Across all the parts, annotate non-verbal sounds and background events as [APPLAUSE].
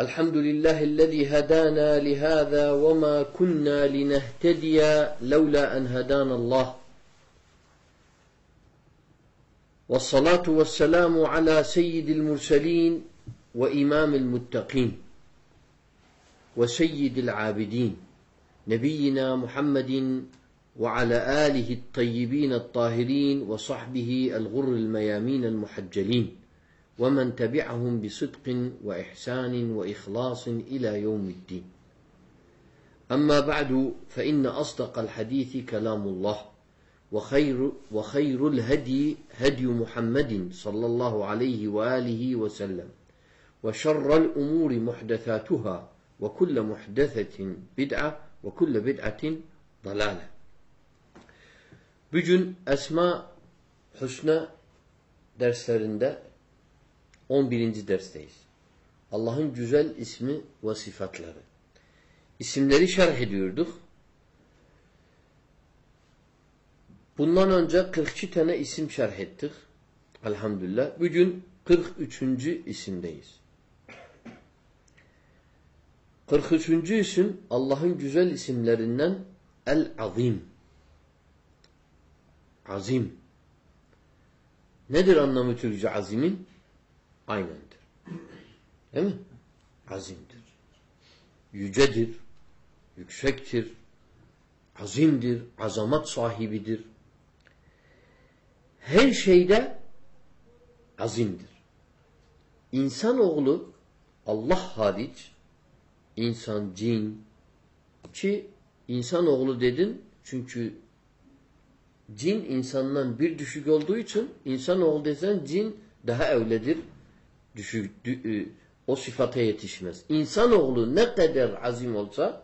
الحمد لله الذي هدانا لهذا وما كنا لنهتدي لولا أن هدانا الله. والصلاة والسلام على سيد المرسلين وإمام المتقين وسيد العابدين نبينا محمد وعلى آله الطيبين الطاهرين وصحبه الغر الميامين المحجلين. ومن تبعهم بصدق وإحسان وإخلاص إلى يوم الدين. أما بعد فإن أصدق الحديث كلام الله وخير, وخير الهدي هدي محمد صلى الله عليه وآله وسلم وشر الأمور محدثاتها وكل محدثة بدعة وكل بدعة ضلالة. Bugün Esma Hüsna derslerinde 11. dersteyiz. Allah'ın güzel ismi ve sıfatları. İsimleri şerh ediyorduk. Bundan önce 42 tane isim şerh ettik. Elhamdülillah. Bugün 43. isimdeyiz. 43. isim Allah'ın güzel isimlerinden El-Azim. Azim. Nedir anlamı Türkçe azimin? Aynendir. Değil mi? Azimdir. Yücedir. Yüksektir. Azimdir. Azamat sahibidir. Her şeyde azimdir. İnsanoğlu Allah hariç insan, cin ki insanoğlu dedin çünkü cin insandan bir düşük olduğu için insanoğlu desen cin daha evledir. Düşük, dü, o sıfata yetişmez. İnsanoğlu ne kadar azim olsa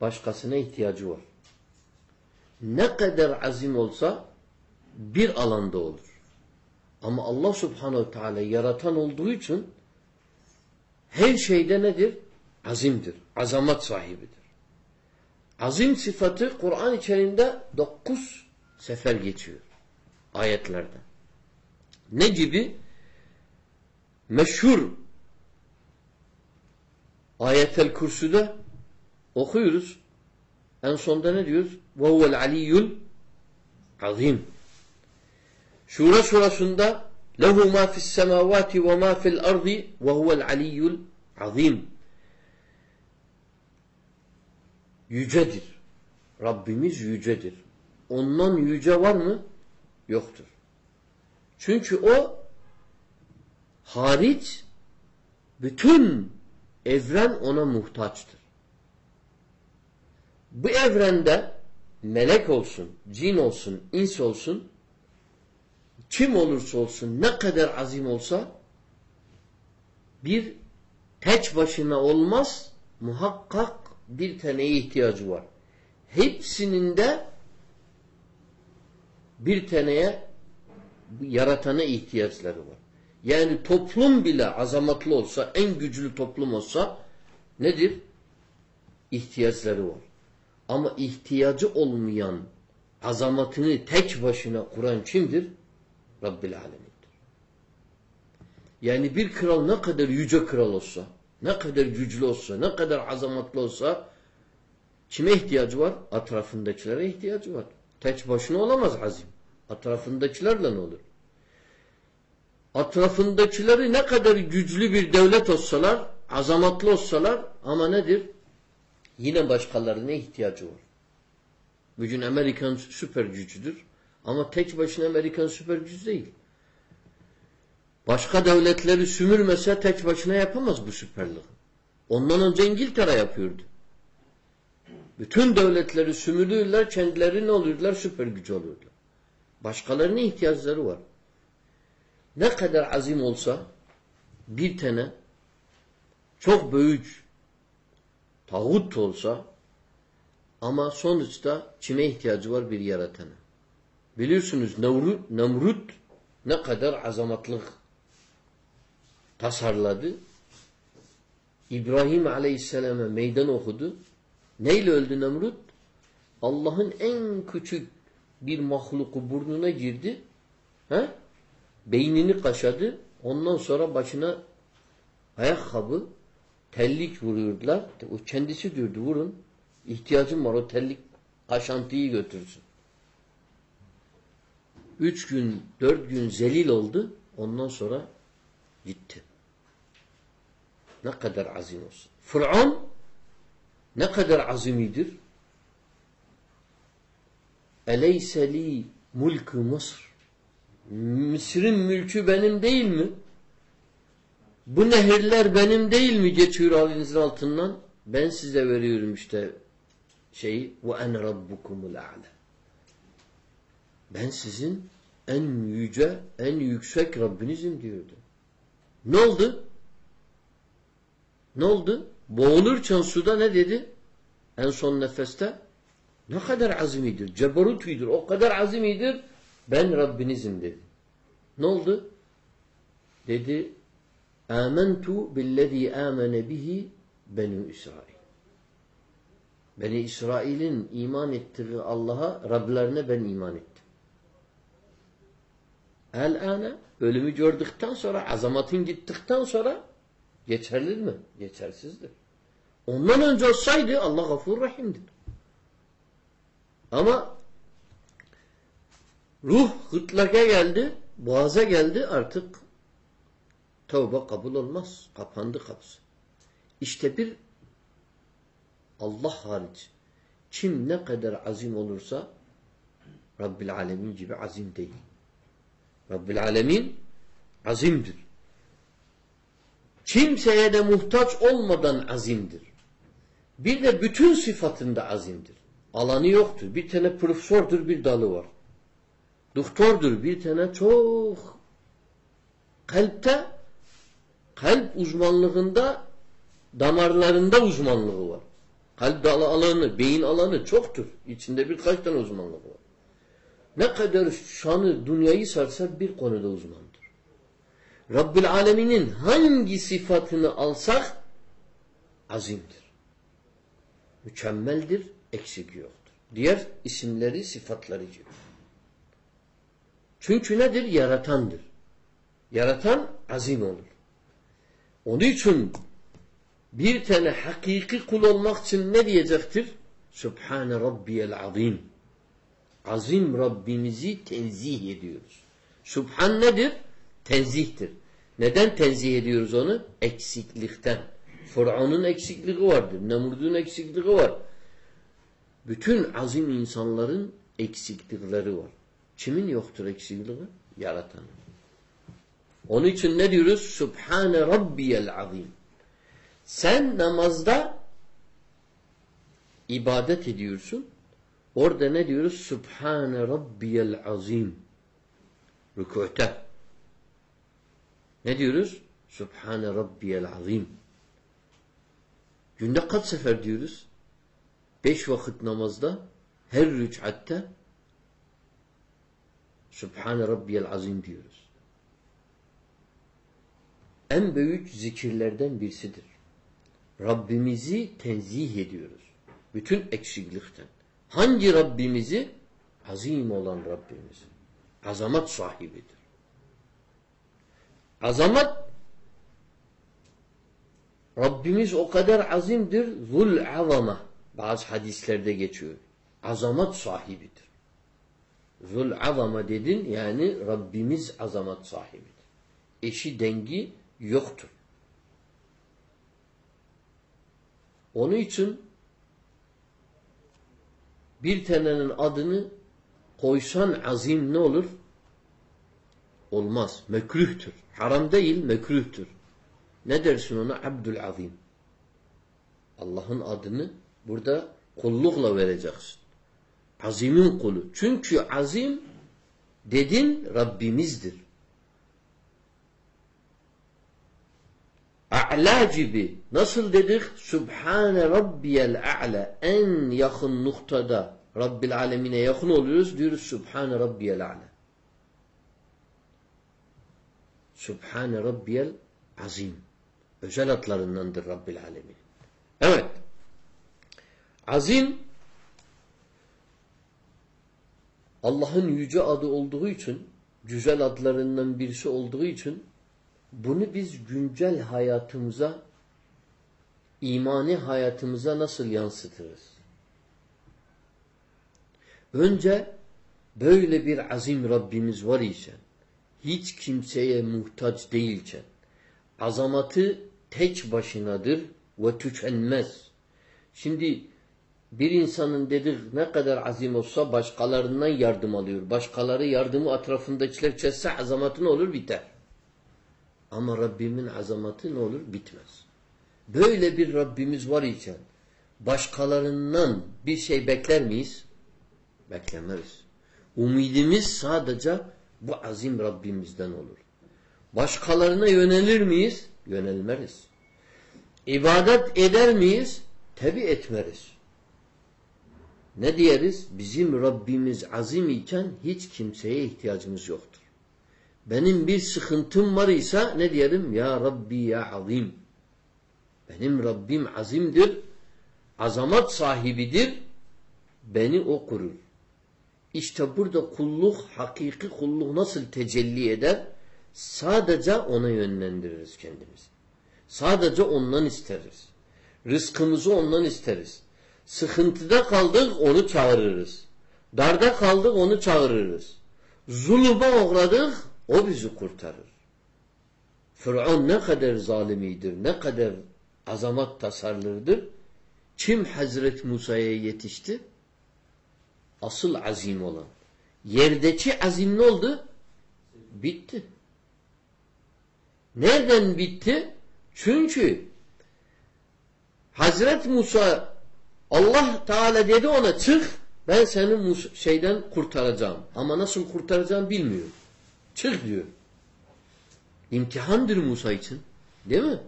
başkasına ihtiyacı var. Ne kadar azim olsa bir alanda olur. Ama Allah subhanehu teala yaratan olduğu için her şeyde nedir? Azimdir. Azamat sahibidir. Azim sıfatı Kur'an içerisinde dokuz sefer geçiyor. Ayetlerde. Ne gibi? Meşhur ayetel kürsüde okuyoruz. En sonda ne diyoruz? وَهُوَ الْعَلِيُّ azim. Şura surasında لَهُ مَا فِي السَّمَاوَاتِ وَمَا فِي الْأَرْضِ وَهُوَ الْعَلِيُّ azim. Yücedir. Rabbimiz yücedir. Ondan yüce var mı? Yoktur. Çünkü o hariç bütün evren ona muhtaçtır. Bu evrende melek olsun, cin olsun, ins olsun, kim olursa olsun, ne kadar azim olsa bir teç başına olmaz, muhakkak bir taneye ihtiyacı var. Hepsinin de bir taneye yaratana ihtiyaçları var. Yani toplum bile azamatlı olsa, en güçlü toplum olsa nedir? İhtiyaçları var. Ama ihtiyacı olmayan azamatını tek başına kuran kimdir? Rabbil Alemin'dir. Yani bir kral ne kadar yüce kral olsa, ne kadar güçlü olsa, ne kadar azamatlı olsa kime ihtiyacı var? Atrafındakilere ihtiyacı var. Tek başına olamaz azim. Atrafındakilerle olur? Atrafındakileri ne kadar güçlü bir devlet olsalar, azamatlı olsalar ama nedir? Yine başkalarına ihtiyacı var. Bugün Amerikan süper gücüdür. Ama tek başına Amerikan süper gücü değil. Başka devletleri sümürmese tek başına yapamaz bu süperliği. Ondan önce İngiltere yapıyordu. Bütün devletleri sümürürler, kendileri ne olurdular? Süper gücü olurdular. Başkalarının ihtiyaçları var. Ne kadar azim olsa bir tane çok büyük tağut olsa ama sonuçta kime ihtiyacı var? Bir yaratana. Biliyorsunuz Nemrut, Nemrut ne kadar azamatlık tasarladı. İbrahim Aleyhisselam'a meydan okudu. Neyle öldü Nemrut? Allah'ın en küçük bir mahluku burnuna girdi. He? Beynini kaşadı. Ondan sonra başına ayakkabı, tellik vuruyordular. O kendisi diyordu vurun. İhtiyacım var o tellik kaşantıyı götürsün. Üç gün, dört gün zelil oldu. Ondan sonra gitti. Ne kadar azim olsun. Fıraun ne kadar azimidir? Eleyse li mulku Mısır. Mısır'ın mülkü benim değil mi? Bu nehirler benim değil mi geçiyor halinizin altından? Ben size veriyorum işte şeyi ve en rabbukumul a'la. Ben sizin en yüce, en yüksek Rabbinizim diyordu. Ne oldu? Ne oldu? Boğulurken suda ne dedi? En son nefeste ne kadar azimidir, cebarutuydur, o kadar azimidir, ben Rabbinizim dedi. Ne oldu? Dedi, Âmentu billezî âmene bihi Benu İsrail. Beni İsrail'in iman ettiği Allah'a, Rablerine ben iman ettim. El-âne, ölümü gördükten sonra, azamatın gittikten sonra geçerli mi? Geçersizdir. Ondan önce olsaydı Allah gafur rahimdir. Ama ruh gırtlaka geldi, boğaza geldi artık tövbe kabul olmaz. Kapandı kapısı. İşte bir Allah hariç kim ne kadar azim olursa Rabbil Alemin gibi azim değil. Rabbil Alemin azimdir. Kimseye de muhtaç olmadan azimdir. Bir de bütün sıfatında azimdir. Alanı yoktur. Bir tane profesördür, bir dalı var. Doktordur, bir tane çok kalpte kalp uzmanlığında damarlarında uzmanlığı var. Kalp dalı alanı, beyin alanı çoktur. İçinde birkaç tane uzmanlığı var. Ne kadar şanı dünyayı sarsa bir konuda uzmandır. Rabbil Alemin'in hangi sıfatını alsak azimdir. Mükemmeldir, eksik yoktur. Diğer isimleri, sıfatları gibi. Çünkü nedir? Yaratandır. Yaratan azim olur. Onun için bir tane hakiki kul olmak için ne diyecektir? Subhane Rabbiyel Azim. Azim Rabbimizi tenzih ediyoruz. Subhan nedir? Tenzihtir. Neden tenzih ediyoruz onu? Eksiklikten. Fıraun'un eksikliği vardır. Nemrud'un eksikliği var. Bütün azim insanların eksiklikleri var. Kimin yoktur eksikliği? Yaratanın. Onun için ne diyoruz? Subhane Rabbiyel Azim. Sen namazda ibadet ediyorsun. Orada ne diyoruz? Subhane Rabbiyel Azim. Rükûte. Ne diyoruz? Subhane Rabbiyel Azim. Günde kaç sefer diyoruz? Beş vakit namazda her rüçhatte Subhane Rabbiyel Azim diyoruz. En büyük zikirlerden birisidir. Rabbimizi tenzih ediyoruz. Bütün eksiklikten. Hangi Rabbimizi? Azim olan Rabbimizi. Azamat sahibidir. Azamat Rabbimiz o kadar azimdir. Zul azama. Bazı hadislerde geçiyor. Azamat sahibidir. Zul azama dedin yani Rabbimiz azamat sahibidir. Eşi dengi yoktur. Onun için bir tanenin adını koysan azim ne olur? Olmaz. Mekruhtur. Haram değil, mekruhtur. Ne dersin ona? Abdülazim. Allah'ın adını burada kullukla vereceksin. Azimin kulu. Çünkü azim dedin Rabbimizdir. A'la gibi. Nasıl dedik? Subhane Rabbiyel A'la. En yakın noktada Rabbil Alemine yakın oluyoruz. Diyoruz Subhane Rabbiyel A'la. Subhane Rabbiyel Azim. Özel adlarındandır Rabbil Alemin. Evet. Azim Allah'ın yüce adı olduğu için güzel adlarından birisi olduğu için bunu biz güncel hayatımıza imani hayatımıza nasıl yansıtırız? Önce böyle bir azim Rabbimiz var ise hiç kimseye muhtaç değilken azamatı tek başınadır ve tükenmez. Şimdi bir insanın dedik ne kadar azim olsa başkalarından yardım alıyor. Başkaları yardımı etrafındakiler kesse azamatı ne olur? Biter. Ama Rabbimin azamatı ne olur? Bitmez. Böyle bir Rabbimiz var iken başkalarından bir şey bekler miyiz? Beklemeriz. Umidimiz sadece bu azim Rabbimizden olur. Başkalarına yönelir miyiz? Yönelmeriz. İbadet eder miyiz? Tabi etmeriz. Ne diyeriz? Bizim Rabbimiz azim iken hiç kimseye ihtiyacımız yoktur. Benim bir sıkıntım var ise ne diyelim? Ya Rabbi ya azim. Benim Rabbim azimdir. Azamat sahibidir. Beni o kurur. İşte burada kulluk, hakiki kulluk nasıl tecelli eder? Sadece ona yönlendiririz kendimizi. Sadece ondan isteriz. Rızkımızı ondan isteriz. Sıkıntıda kaldık onu çağırırız. Darda kaldık onu çağırırız. Zulüme uğradık o bizi kurtarır. Fıraun ne kadar zalimidir, ne kadar azamat tasarlıdır. Kim Hazreti Musa'ya yetişti? Asıl azim olan. Yerdeki azim ne oldu? Bitti. Nereden bitti? Çünkü Hazret Musa Allah Teala dedi ona çık ben seni şeyden kurtaracağım. Ama nasıl kurtaracağım bilmiyor. Çık diyor. İmtihandır Musa için. Değil mi?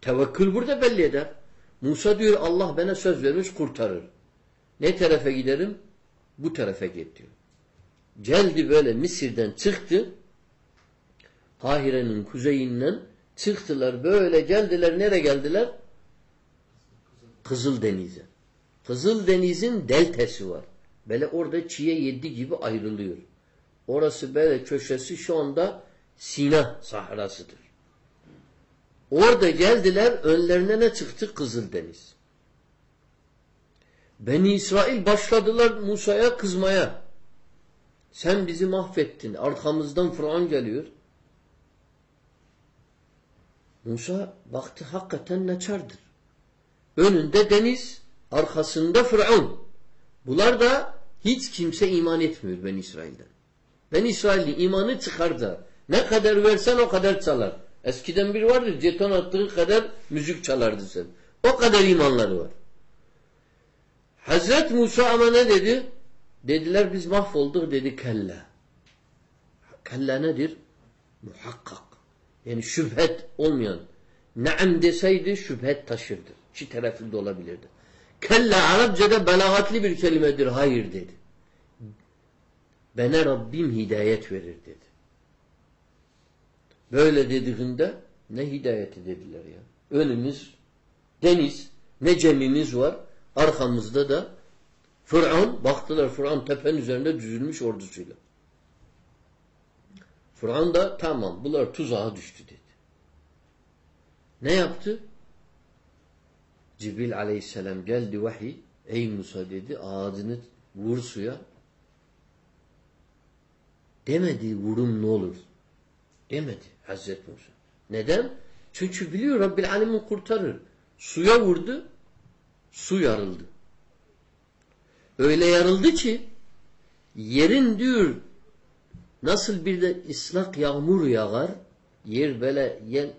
Tevekkül burada belli eder. Musa diyor Allah bana söz vermiş kurtarır. Ne tarafa giderim? Bu tarafa git diyor. Geldi böyle Mısır'dan çıktı. Kahire'nin kuzeyinden çıktılar böyle geldiler. Nereye geldiler? Kızıl Deniz'e. Kızıl Deniz'in deltesi var. Böyle orada çiğe yedi gibi ayrılıyor. Orası böyle köşesi şu anda Sina sahrasıdır. Orada geldiler önlerine ne çıktı? Kızıl Deniz. Beni İsrail başladılar Musa'ya kızmaya. Sen bizi mahvettin. Arkamızdan Fıraun geliyor. Musa baktı hakikaten neçardır. Önünde deniz, arkasında Fıraun. Bunlar da hiç kimse iman etmiyor ben İsrail'den. Ben İsrailli imanı çıkar da ne kadar versen o kadar çalar. Eskiden bir vardı jeton attığı kadar müzik çalardı sen. O kadar imanları var. Hazret Musa ama ne dedi? Dediler biz mahvolduk dedi kella. Kella nedir? Muhakkak. Yani şüphet olmayan. Naam deseydi şüphet taşırdı. İki taraflı da olabilirdi. Kella Arapçada belagatli bir kelimedir. Hayır dedi. Bana Rabbim hidayet verir dedi. Böyle dediğinde ne hidayeti dediler ya. Önümüz deniz, ne cemimiz var. Arkamızda da Fıraun, baktılar Fıraun tepenin üzerinde düzülmüş ordusuyla. Fıraun da tamam bunlar tuzağa düştü dedi. Ne yaptı? Cibril aleyhisselam geldi vahiy. Ey Musa dedi ağzını vur suya. Demedi vurum ne olur. Demedi Hazreti Musa. Neden? Çünkü biliyor Rabbil Alemin kurtarır. Suya vurdu. Su yarıldı. Öyle yarıldı ki yerin diyor nasıl bir de ıslak yağmur yağar yer böyle yer,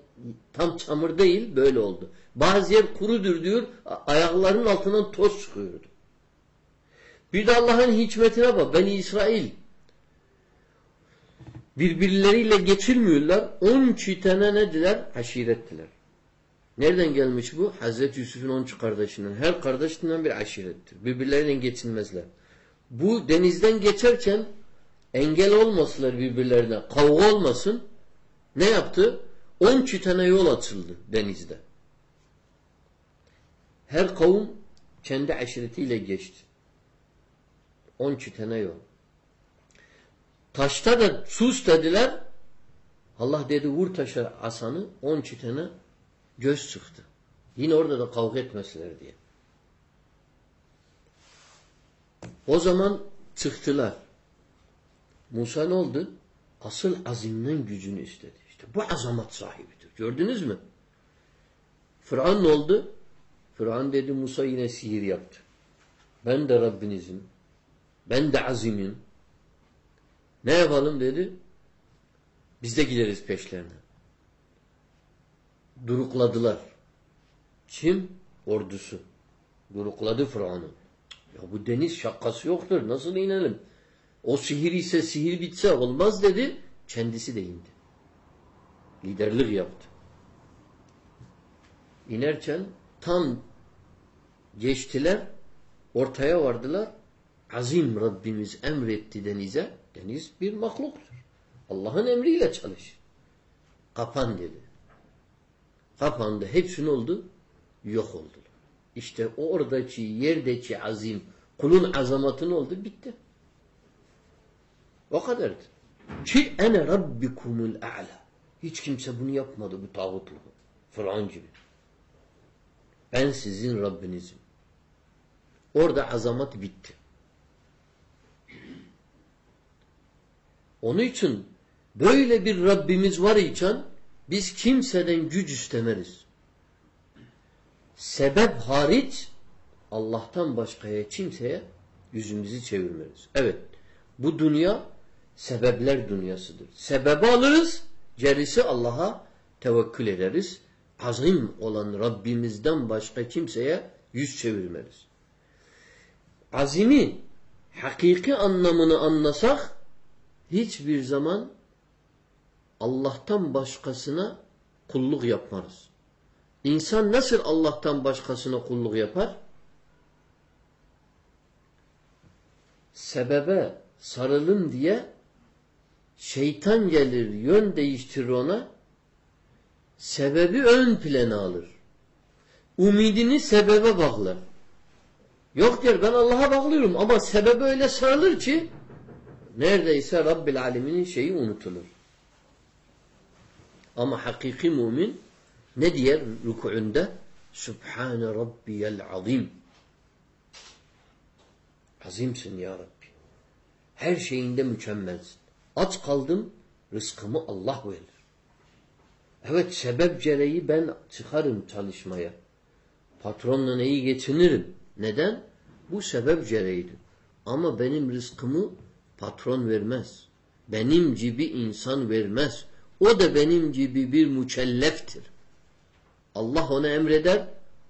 tam çamur değil böyle oldu. Bazı yer kurudur diyor ayaklarının altından toz çıkıyordu. Bir de Allah'ın hikmetine bak. Beni İsrail birbirleriyle geçirmiyorlar. 12 tane nediler? Haşirettiler. Nereden gelmiş bu? Hazreti Yusuf'un on kardeşinden. Her kardeşinden bir aşirettir. Birbirleriyle geçinmezler. Bu denizden geçerken engel olmasınlar birbirlerine. Kavga olmasın. Ne yaptı? On tane yol açıldı denizde. Her kavim kendi aşiretiyle geçti. On tane yol. Taşta da sus dediler. Allah dedi vur taşa asanı on tane göz çıktı. Yine orada da kavga etmesinler diye. O zaman çıktılar. Musa ne oldu? Asıl azimden gücünü istedi. İşte bu azamat sahibidir. Gördünüz mü? Fıraun ne oldu? Fıraun dedi Musa yine sihir yaptı. Ben de Rabbinizim. Ben de azimim. Ne yapalım dedi. Biz de gideriz peşlerine. Durukladılar. Kim? Ordusu. Durukladı Fıraun'u. Ya bu deniz şakası yoktur. Nasıl inelim? O sihir ise sihir bitse olmaz dedi. Kendisi de indi. Liderlik yaptı. İnerken tam geçtiler. Ortaya vardılar. Azim Rabbimiz emretti denize. Deniz bir mahluktur. Allah'ın emriyle çalış. Kapan dedi. Kapandı. Hepsi ne oldu? Yok oldular. İşte oradaki yerdeki azim kulun azamatı ne oldu? Bitti. O kadardır. Ki ene rabbikumul a'la. Hiç kimse bunu yapmadı bu tağutlu. Fıraun gibi. Ben sizin Rabbinizim. Orada azamat bitti. Onun için böyle bir Rabbimiz var iken biz kimseden güç istemeriz. Sebep hariç Allah'tan başkaya kimseye yüzümüzü çevirmeriz. Evet bu dünya sebepler dünyasıdır. Sebebi alırız, gerisi Allah'a tevekkül ederiz. Azim olan Rabbimizden başka kimseye yüz çevirmeriz. Azimi hakiki anlamını anlasak hiçbir zaman Allah'tan başkasına kulluk yapmarız. İnsan nasıl Allah'tan başkasına kulluk yapar? Sebebe sarılın diye şeytan gelir, yön değiştirir ona. Sebebi ön plana alır. Umidini sebebe bağlar. Yok der ben Allah'a bağlıyorum ama sebebe öyle sarılır ki neredeyse Rabbil Alemin'in şeyi unutulur. Ama hakiki mümin ne diyer rükûunda? Subhane Rabbiyel azim. Azimsin ya Rabbi. Her şeyinde mükemmelsin. Aç kaldım, rızkımı Allah verir. Evet sebep gereği ben çıkarım çalışmaya. Patronla neyi geçinirim. Neden? Bu sebep gereğidir. Ama benim rızkımı patron vermez. Benim gibi insan vermez. O da benim gibi bir mükelleftir. Allah ona emreder.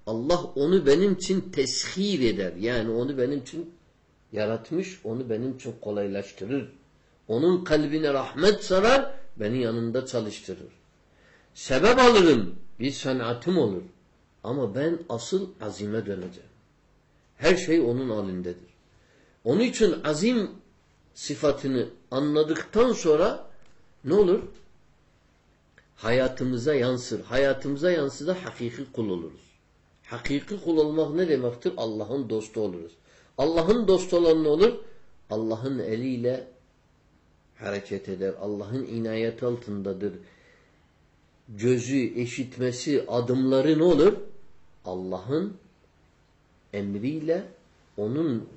Allah onu benim için teshir eder. Yani onu benim için yaratmış, onu benim için kolaylaştırır. Onun kalbine rahmet sarar, beni yanında çalıştırır. Sebep alırım, bir sanatım olur. Ama ben asıl azime döneceğim. Her şey onun alindedir. Onun için azim sıfatını anladıktan sonra ne olur? Hayatımıza yansır. Hayatımıza yansır da hakiki kul oluruz. Hakiki kul olmak ne demektir? Allah'ın dostu oluruz. Allah'ın dostu olan ne olur? Allah'ın eliyle hareket eder. Allah'ın inayet altındadır. Gözü, eşitmesi, adımları ne olur? Allah'ın emriyle onun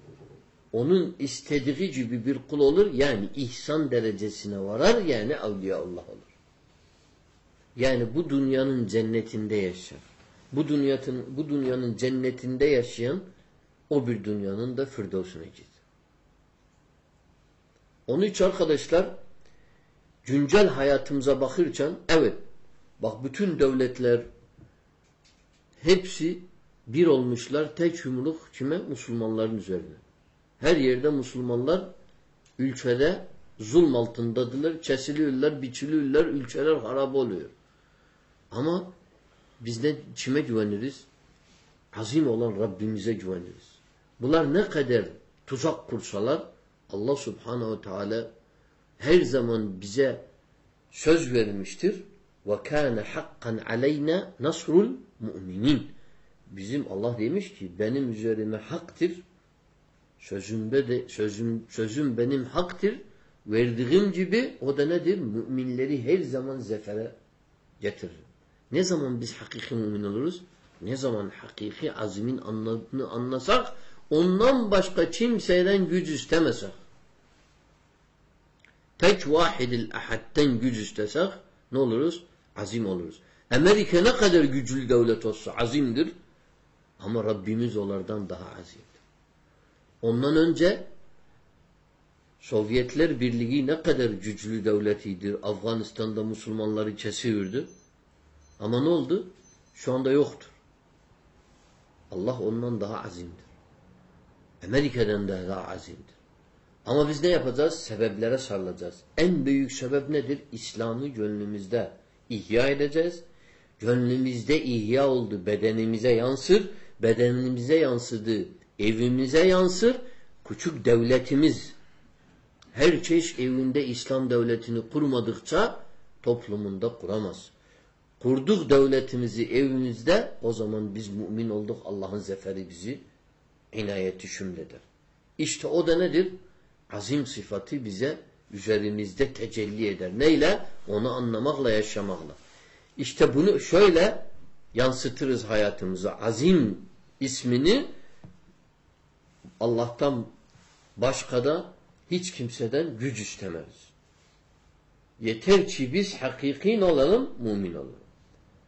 onun istediği gibi bir kul olur. Yani ihsan derecesine varar. Yani evliyaullah olur. Yani bu dünyanın cennetinde yaşar. Bu dünyanın bu dünyanın cennetinde yaşayan o bir dünyanın da firdevsine gider. Onun için arkadaşlar güncel hayatımıza bakırken evet bak bütün devletler hepsi bir olmuşlar tek yumruk kime? Müslümanların üzerine. Her yerde Müslümanlar ülkede zulm altındadılar, kesiliyorlar, biçiliyorlar, ülkeler harap oluyor. Ama biz ne kime güveniriz? Azim olan Rabbimize güveniriz. Bunlar ne kadar tuzak kursalar Allah subhanehu teala her zaman bize söz vermiştir. Ve kâne hakkan aleyna nasrul mu'minin. Bizim Allah demiş ki benim üzerime haktır. Sözümde de sözüm sözüm benim haktır. Verdiğim gibi o da nedir? Müminleri her zaman zefere getirir. Ne zaman biz hakiki mümin oluruz? Ne zaman hakiki azimin anladığını anlasak ondan başka kimseden güç istemesek tek vahidil ahadden güç istesek ne oluruz? Azim oluruz. Amerika ne kadar güçlü devlet olsa azimdir ama Rabbimiz onlardan daha azimdir. Ondan önce Sovyetler Birliği ne kadar güçlü devletidir. Afganistan'da Müslümanları kesiyordu. Ama ne oldu? Şu anda yoktur. Allah ondan daha azimdir. Amerika'dan da daha azimdir. Ama biz ne yapacağız? Sebeplere sarılacağız. En büyük sebep nedir? İslam'ı gönlümüzde ihya edeceğiz. Gönlümüzde ihya oldu. Bedenimize yansır. Bedenimize yansıdı. Evimize yansır. Küçük devletimiz her çeşit evinde İslam devletini kurmadıkça toplumunda kuramaz. Kurduk devletimizi evimizde o zaman biz mümin olduk. Allah'ın zeferi bizi inayeti şümleder. İşte o da nedir? Azim sıfatı bize üzerimizde tecelli eder. Neyle? Onu anlamakla, yaşamakla. İşte bunu şöyle yansıtırız hayatımıza. Azim ismini Allah'tan başka da hiç kimseden güç istemez. Yeter ki biz hakiki olalım, mümin olalım.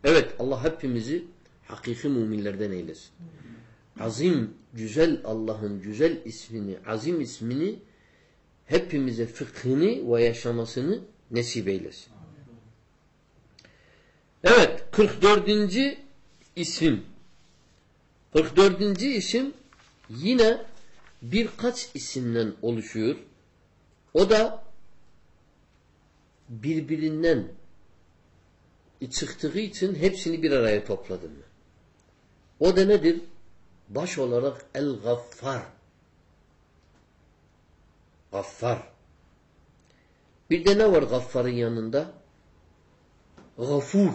Evet Allah hepimizi hakiki müminlerden eylesin. Azim, güzel Allah'ın güzel ismini, azim ismini hepimize fıkhını ve yaşamasını nesip eylesin. Evet 44. isim. 44. isim yine birkaç isimden oluşuyor. O da birbirinden çıktığı için hepsini bir araya topladım. O da nedir? Baş olarak El-Gaffar. Gaffar. Bir de ne var Gaffar'ın yanında? Gafur.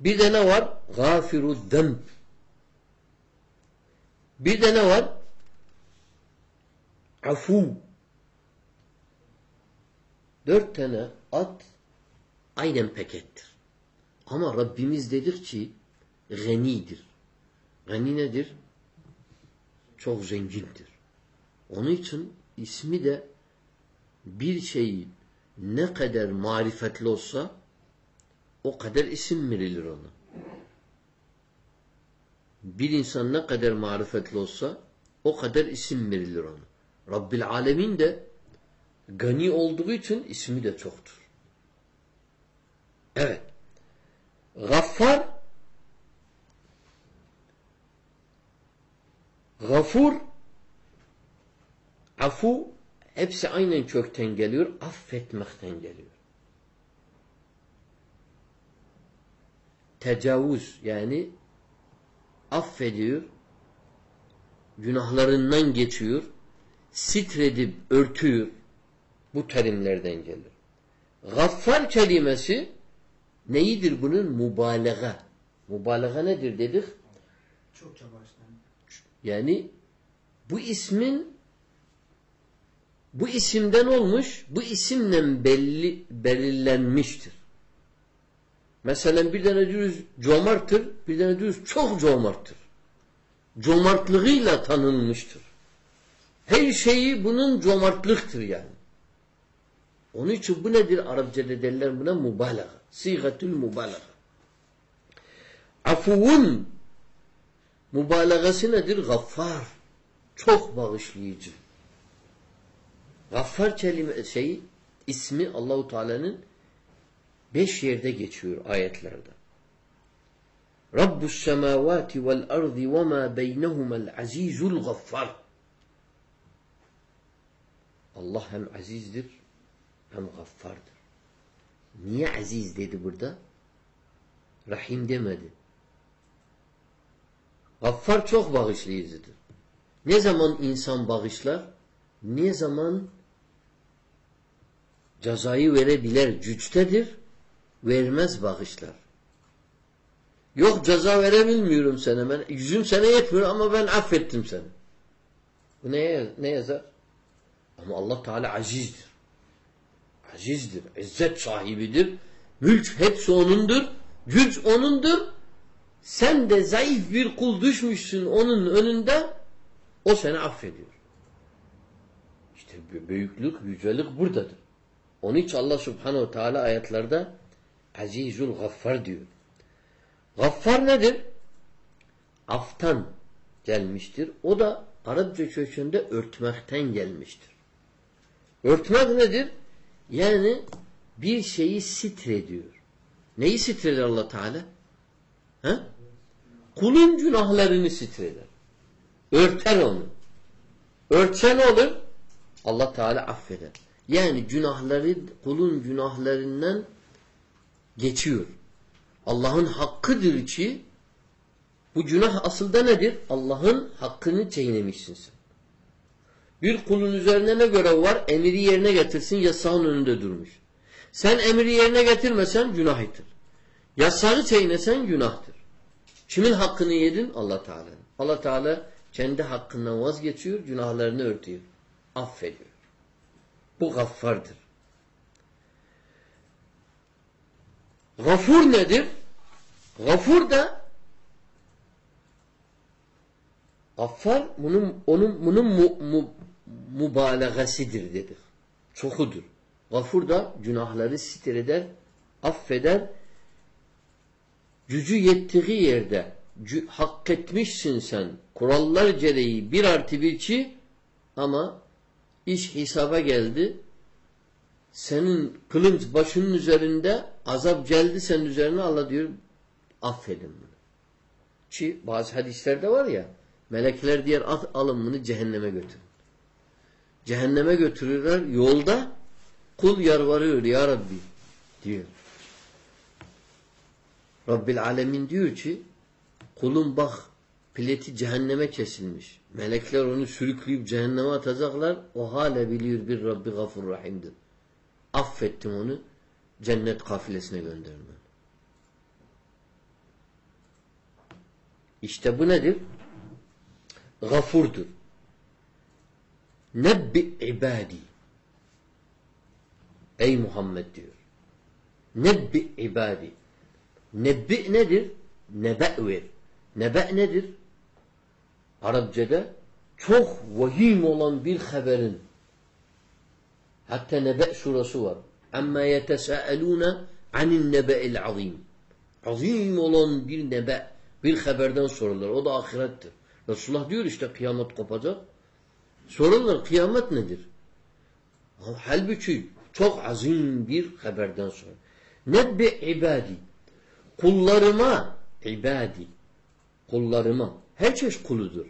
Bir de ne var? Gafiru demb. Bir de ne var? Afu. Dört tane at aynen pakettir. Ama Rabbimiz dedik ki ganidir. Gani nedir? Çok zengindir. Onun için ismi de bir şeyi ne kadar marifetli olsa o kadar isim verilir ona. Bir insan ne kadar marifetli olsa o kadar isim verilir ona. Rabbil Alemin de gani olduğu için ismi de çoktur. Evet. Gaffar Gafur Afu hepsi aynen kökten geliyor. Affetmekten geliyor. Tecavüz yani affediyor. Günahlarından geçiyor. Sitredip örtüyor. Bu terimlerden gelir. Gaffar kelimesi neyidir bunun? Mübalağa. Mübalağa nedir dedik? Çokça başlayan. Yani bu ismin bu isimden olmuş, bu isimle belli belirlenmiştir. Mesela bir tane diyoruz cömerttir, bir tane diyoruz çok cömerttir. Cömertlığıyla tanınmıştır. Her şeyi bunun cömertlıktır yani. Onun için bu nedir? Arapçada derler buna mübalağa. Sigatül mübalağa. Afuvun mübalağası nedir? Gaffar. Çok bağışlayıcı. Gaffar kelime şeyi ismi Allahu Teala'nın beş yerde geçiyor ayetlerde. Rabbus semavati vel ardi ve ma beynehumel azizul gaffar. Allah hem azizdir hem gaffardır. Niye aziz dedi burada? Rahim demedi. Gaffar çok bağışlayıcıdır. Ne zaman insan bağışlar? Ne zaman cezayı verebilir güçtedir, vermez bağışlar. Yok ceza verebilmiyorum sana ben. Yüzüm sana yetmiyor ama ben affettim seni. Bu ne, ne yazar? Ama Allah Teala azizdir. Azizdir. İzzet sahibidir. Mülk hepsi O'nundur. Güç O'nundur. Sen de zayıf bir kul düşmüşsün O'nun önünde. O seni affediyor. İşte büyüklük, yücelik buradadır. Onun için Allah Subhanahu Teala ayetlerde Azizul Gaffar diyor. Gaffar nedir? Aftan gelmiştir. O da Arapça kökünde örtmekten gelmiştir. Örtmek nedir? Yani bir şeyi sitrediyor. Neyi sitreder Allah Teala? He? Kulun günahlarını sitreder. Örter onu. Örtse ne olur? Allah Teala affeder. Yani günahları kulun günahlarından geçiyor. Allah'ın hakkıdır ki bu günah aslında nedir? Allah'ın hakkını çiğnemişsin sen. Bir kulun üzerine ne görev var? Emiri yerine getirsin yasağın önünde durmuş. Sen emiri yerine getirmesen günahıdır. Yasağı çiğnesen günahtır. Kimin hakkını yedin? Allah Teala'nın. Allah Teala kendi hakkından vazgeçiyor, günahlarını örtüyor. Affediyor. Bu gaffardır. Gafur nedir? Gafur da Gaffar bunun onun bunun mu, mu, mübalağasıdır dedik. Çokudur. Gafur da günahları sitir eder, affeder. Gücü yettiği yerde hak etmişsin sen. Kurallar gereği bir artı bir ki ama iş hesaba geldi. Senin kılınç başının üzerinde azap geldi senin üzerine Allah diyor affedin bunu. Ki bazı hadislerde var ya melekler diğer at alın bunu cehenneme götürün. Cehenneme götürürler yolda kul yarvarıyor ya Rabbi diyor. Rabbil alemin diyor ki kulun bak pileti cehenneme kesilmiş. Melekler onu sürükleyip cehenneme atacaklar. O hala biliyor bir Rabbi gafur rahimdir. Affettim onu. Cennet kafilesine gönderdim. İşte bu nedir? Gafurdur. Nebbi ibadi. Ey Muhammed diyor. Nebbi ibadi. Nebbi nedir? Nebe ver. Nebe nedir? Arapçada çok vahim olan bir haberin hatta Nebe surası var. Amma yetesâelûne anin nebe'il azim. Azim olan bir nebe, bir haberden sorulur. O da ahirettir. Resulullah diyor işte kıyamet kopacak. Sorulur kıyamet nedir? Halbuki çok azim bir haberden sonra. Nebbi ibadi. Kullarıma ibadi. Kullarıma. Her çeşit kuludur.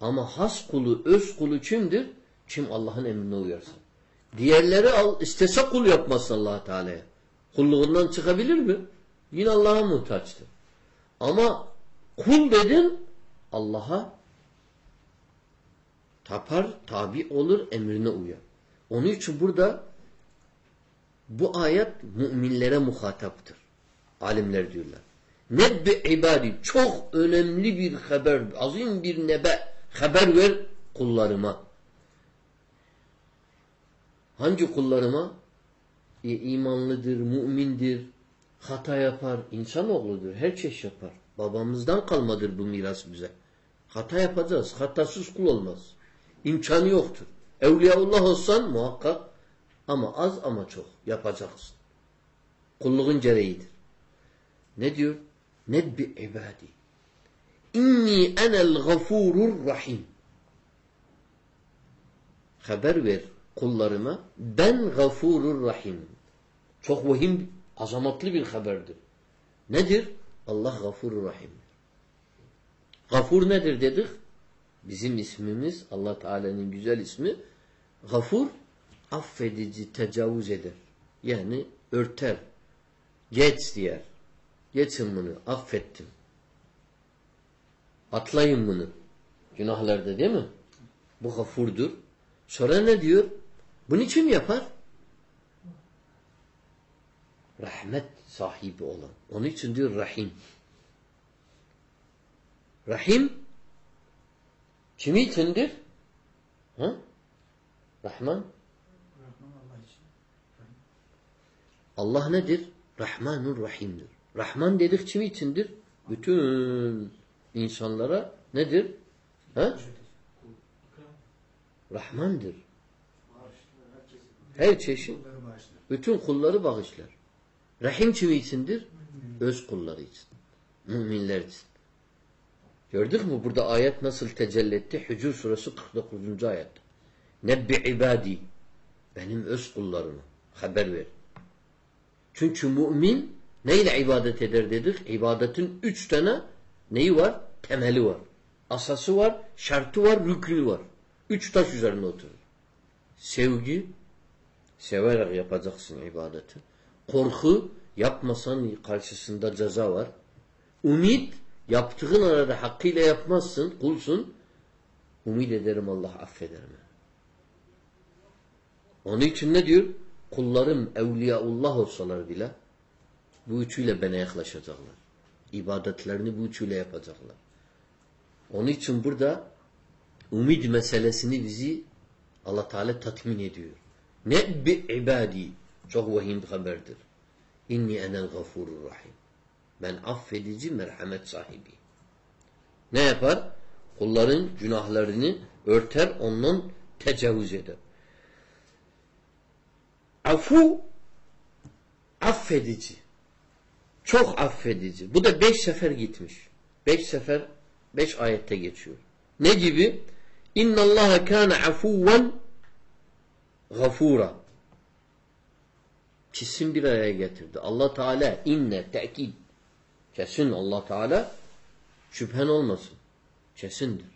Ama has kulu, öz kulu kimdir? Kim Allah'ın emrine uyarsa. Diğerleri al, istese kul yapmazsa allah Teala'ya. Kulluğundan çıkabilir mi? Yine Allah'a muhtaçtır. Ama kul dedin Allah'a tapar, tabi olur, emrine uyar. Onun için burada bu ayet müminlere muhataptır. Alimler diyorlar. Nebbi ibadi çok önemli bir haber, azim bir nebe haber ver kullarıma. Hangi kullarıma? E, imanlıdır, mümindir, hata yapar, insanoğludur, her çeşit yapar. Babamızdan kalmadır bu miras bize. Hata yapacağız, hatasız kul olmaz. İmkanı yoktur. Evliyaullah olsan muhakkak ama az ama çok yapacaksın. Kulluğun gereğidir. Ne diyor? Nebbi ibadi. İnni enel gafurur rahim. Haber ver kullarıma ben gafurur rahim. Çok vahim, azamatlı bir haberdir. Nedir? Allah gafurur rahim. Gafur nedir dedik? Bizim ismimiz Allah Teala'nın güzel ismi gafur affedici, tecavüz eder. Yani örter, geç diyer. Geçin bunu. Affettim. Atlayın bunu. Günahlarda değil mi? Bu gafurdur. Sonra ne diyor? Bunu kim yapar? Rahmet sahibi olan. Onun için diyor Rahim. Rahim kimi içindir? Ha? Rahman. Allah nedir? Rahmanur Rahim'dir. Rahman dedik kimi içindir? Bütün insanlara nedir? Ha? Rahmandır. Her çeşit. Bütün kulları bağışlar. Rahim kimi içindir? Öz kulları için. Müminler için. Gördük mü burada ayet nasıl tecelli etti? Hücur suresi 49. ayet. Nebbi ibadi. Benim öz kullarıma haber ver. Çünkü mümin neyle ibadet eder dedik? İbadetin üç tane neyi var? Temeli var. Asası var, şartı var, rükünü var. Üç taş üzerine oturur. Sevgi, severek yapacaksın ibadeti. Korku, yapmasan karşısında ceza var. Umid, yaptığın arada hakkıyla yapmazsın, kulsun. Umid ederim Allah affeder mi? Onun için ne diyor? Kullarım evliyaullah olsalar bile bu üçüyle bana yaklaşacaklar. İbadetlerini bu üçüyle yapacaklar. Onun için burada umid meselesini bizi Allah Teala tatmin ediyor. Ne bi ibadi çok vahim bir haberdir. İnni enel gafurur rahim. Ben affedici merhamet sahibi. Ne yapar? Kulların günahlarını örter, ondan tecavüz eder. Afu affedici. Çok affedici. Bu da beş sefer gitmiş. Beş sefer, beş ayette geçiyor. Ne gibi? İnna Allah kana afuven gafura. Kesin bir araya getirdi. Allah Teala inne tekid. Kesin Allah Teala şüphen olmasın. Kesindir.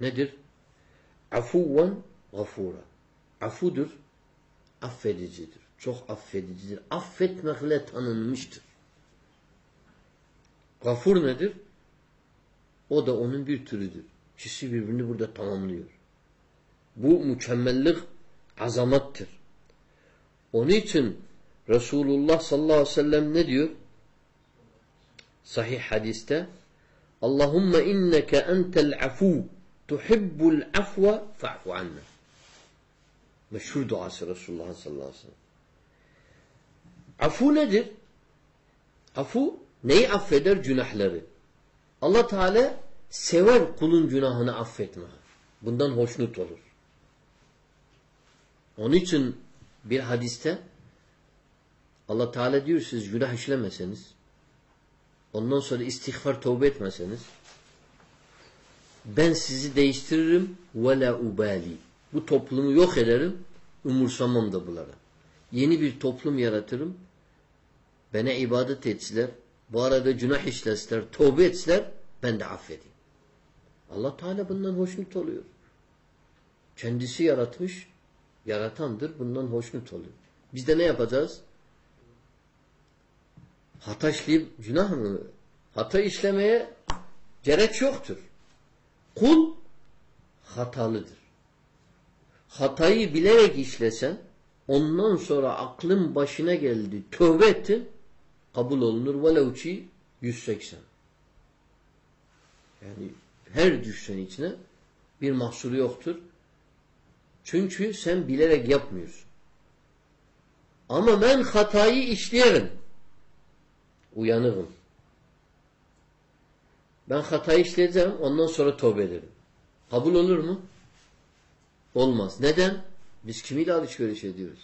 Nedir? Afuven gafura. Afudur. Affedicidir. Çok affedicidir. Affetmekle tanınmıştır. Gafur nedir? O da onun bir türüdür. İkisi birbirini burada tamamlıyor. Bu mükemmellik azamattır. Onun için Resulullah sallallahu aleyhi ve sellem ne diyor? Sahih hadiste Allahümme inneke entel afu tuhibbul afwa fa'fu anna. Meşhur duası Resulullah sallallahu aleyhi ve sellem. Afu nedir? Afu neyi affeder? Günahları. Allah Teala sever kulun günahını affetme. Bundan hoşnut olur. Onun için bir hadiste Allah Teala diyor siz günah işlemeseniz ondan sonra istiğfar tövbe etmeseniz ben sizi değiştiririm ve la ubali. Bu toplumu yok ederim umursamam da bunlara. Yeni bir toplum yaratırım bana ibadet etsinler bu arada günah işleseler, tövbe etseler ben de affedeyim. Allah Teala bundan hoşnut oluyor. Kendisi yaratmış, yaratandır. Bundan hoşnut oluyor. Biz de ne yapacağız? Hata işleyip günah mı? Hata işlemeye gerek yoktur. Kul hatalıdır. Hatayı bilerek işlesen ondan sonra aklın başına geldi. Tövbe ettin kabul olunur. Velev ki 180. Yani her düşsen içine bir mahsuru yoktur. Çünkü sen bilerek yapmıyorsun. Ama ben hatayı işleyerim. Uyanırım. Ben hatayı işleyeceğim, ondan sonra tövbe ederim. Kabul olur mu? Olmaz. Neden? Biz kimiyle alışveriş ediyoruz?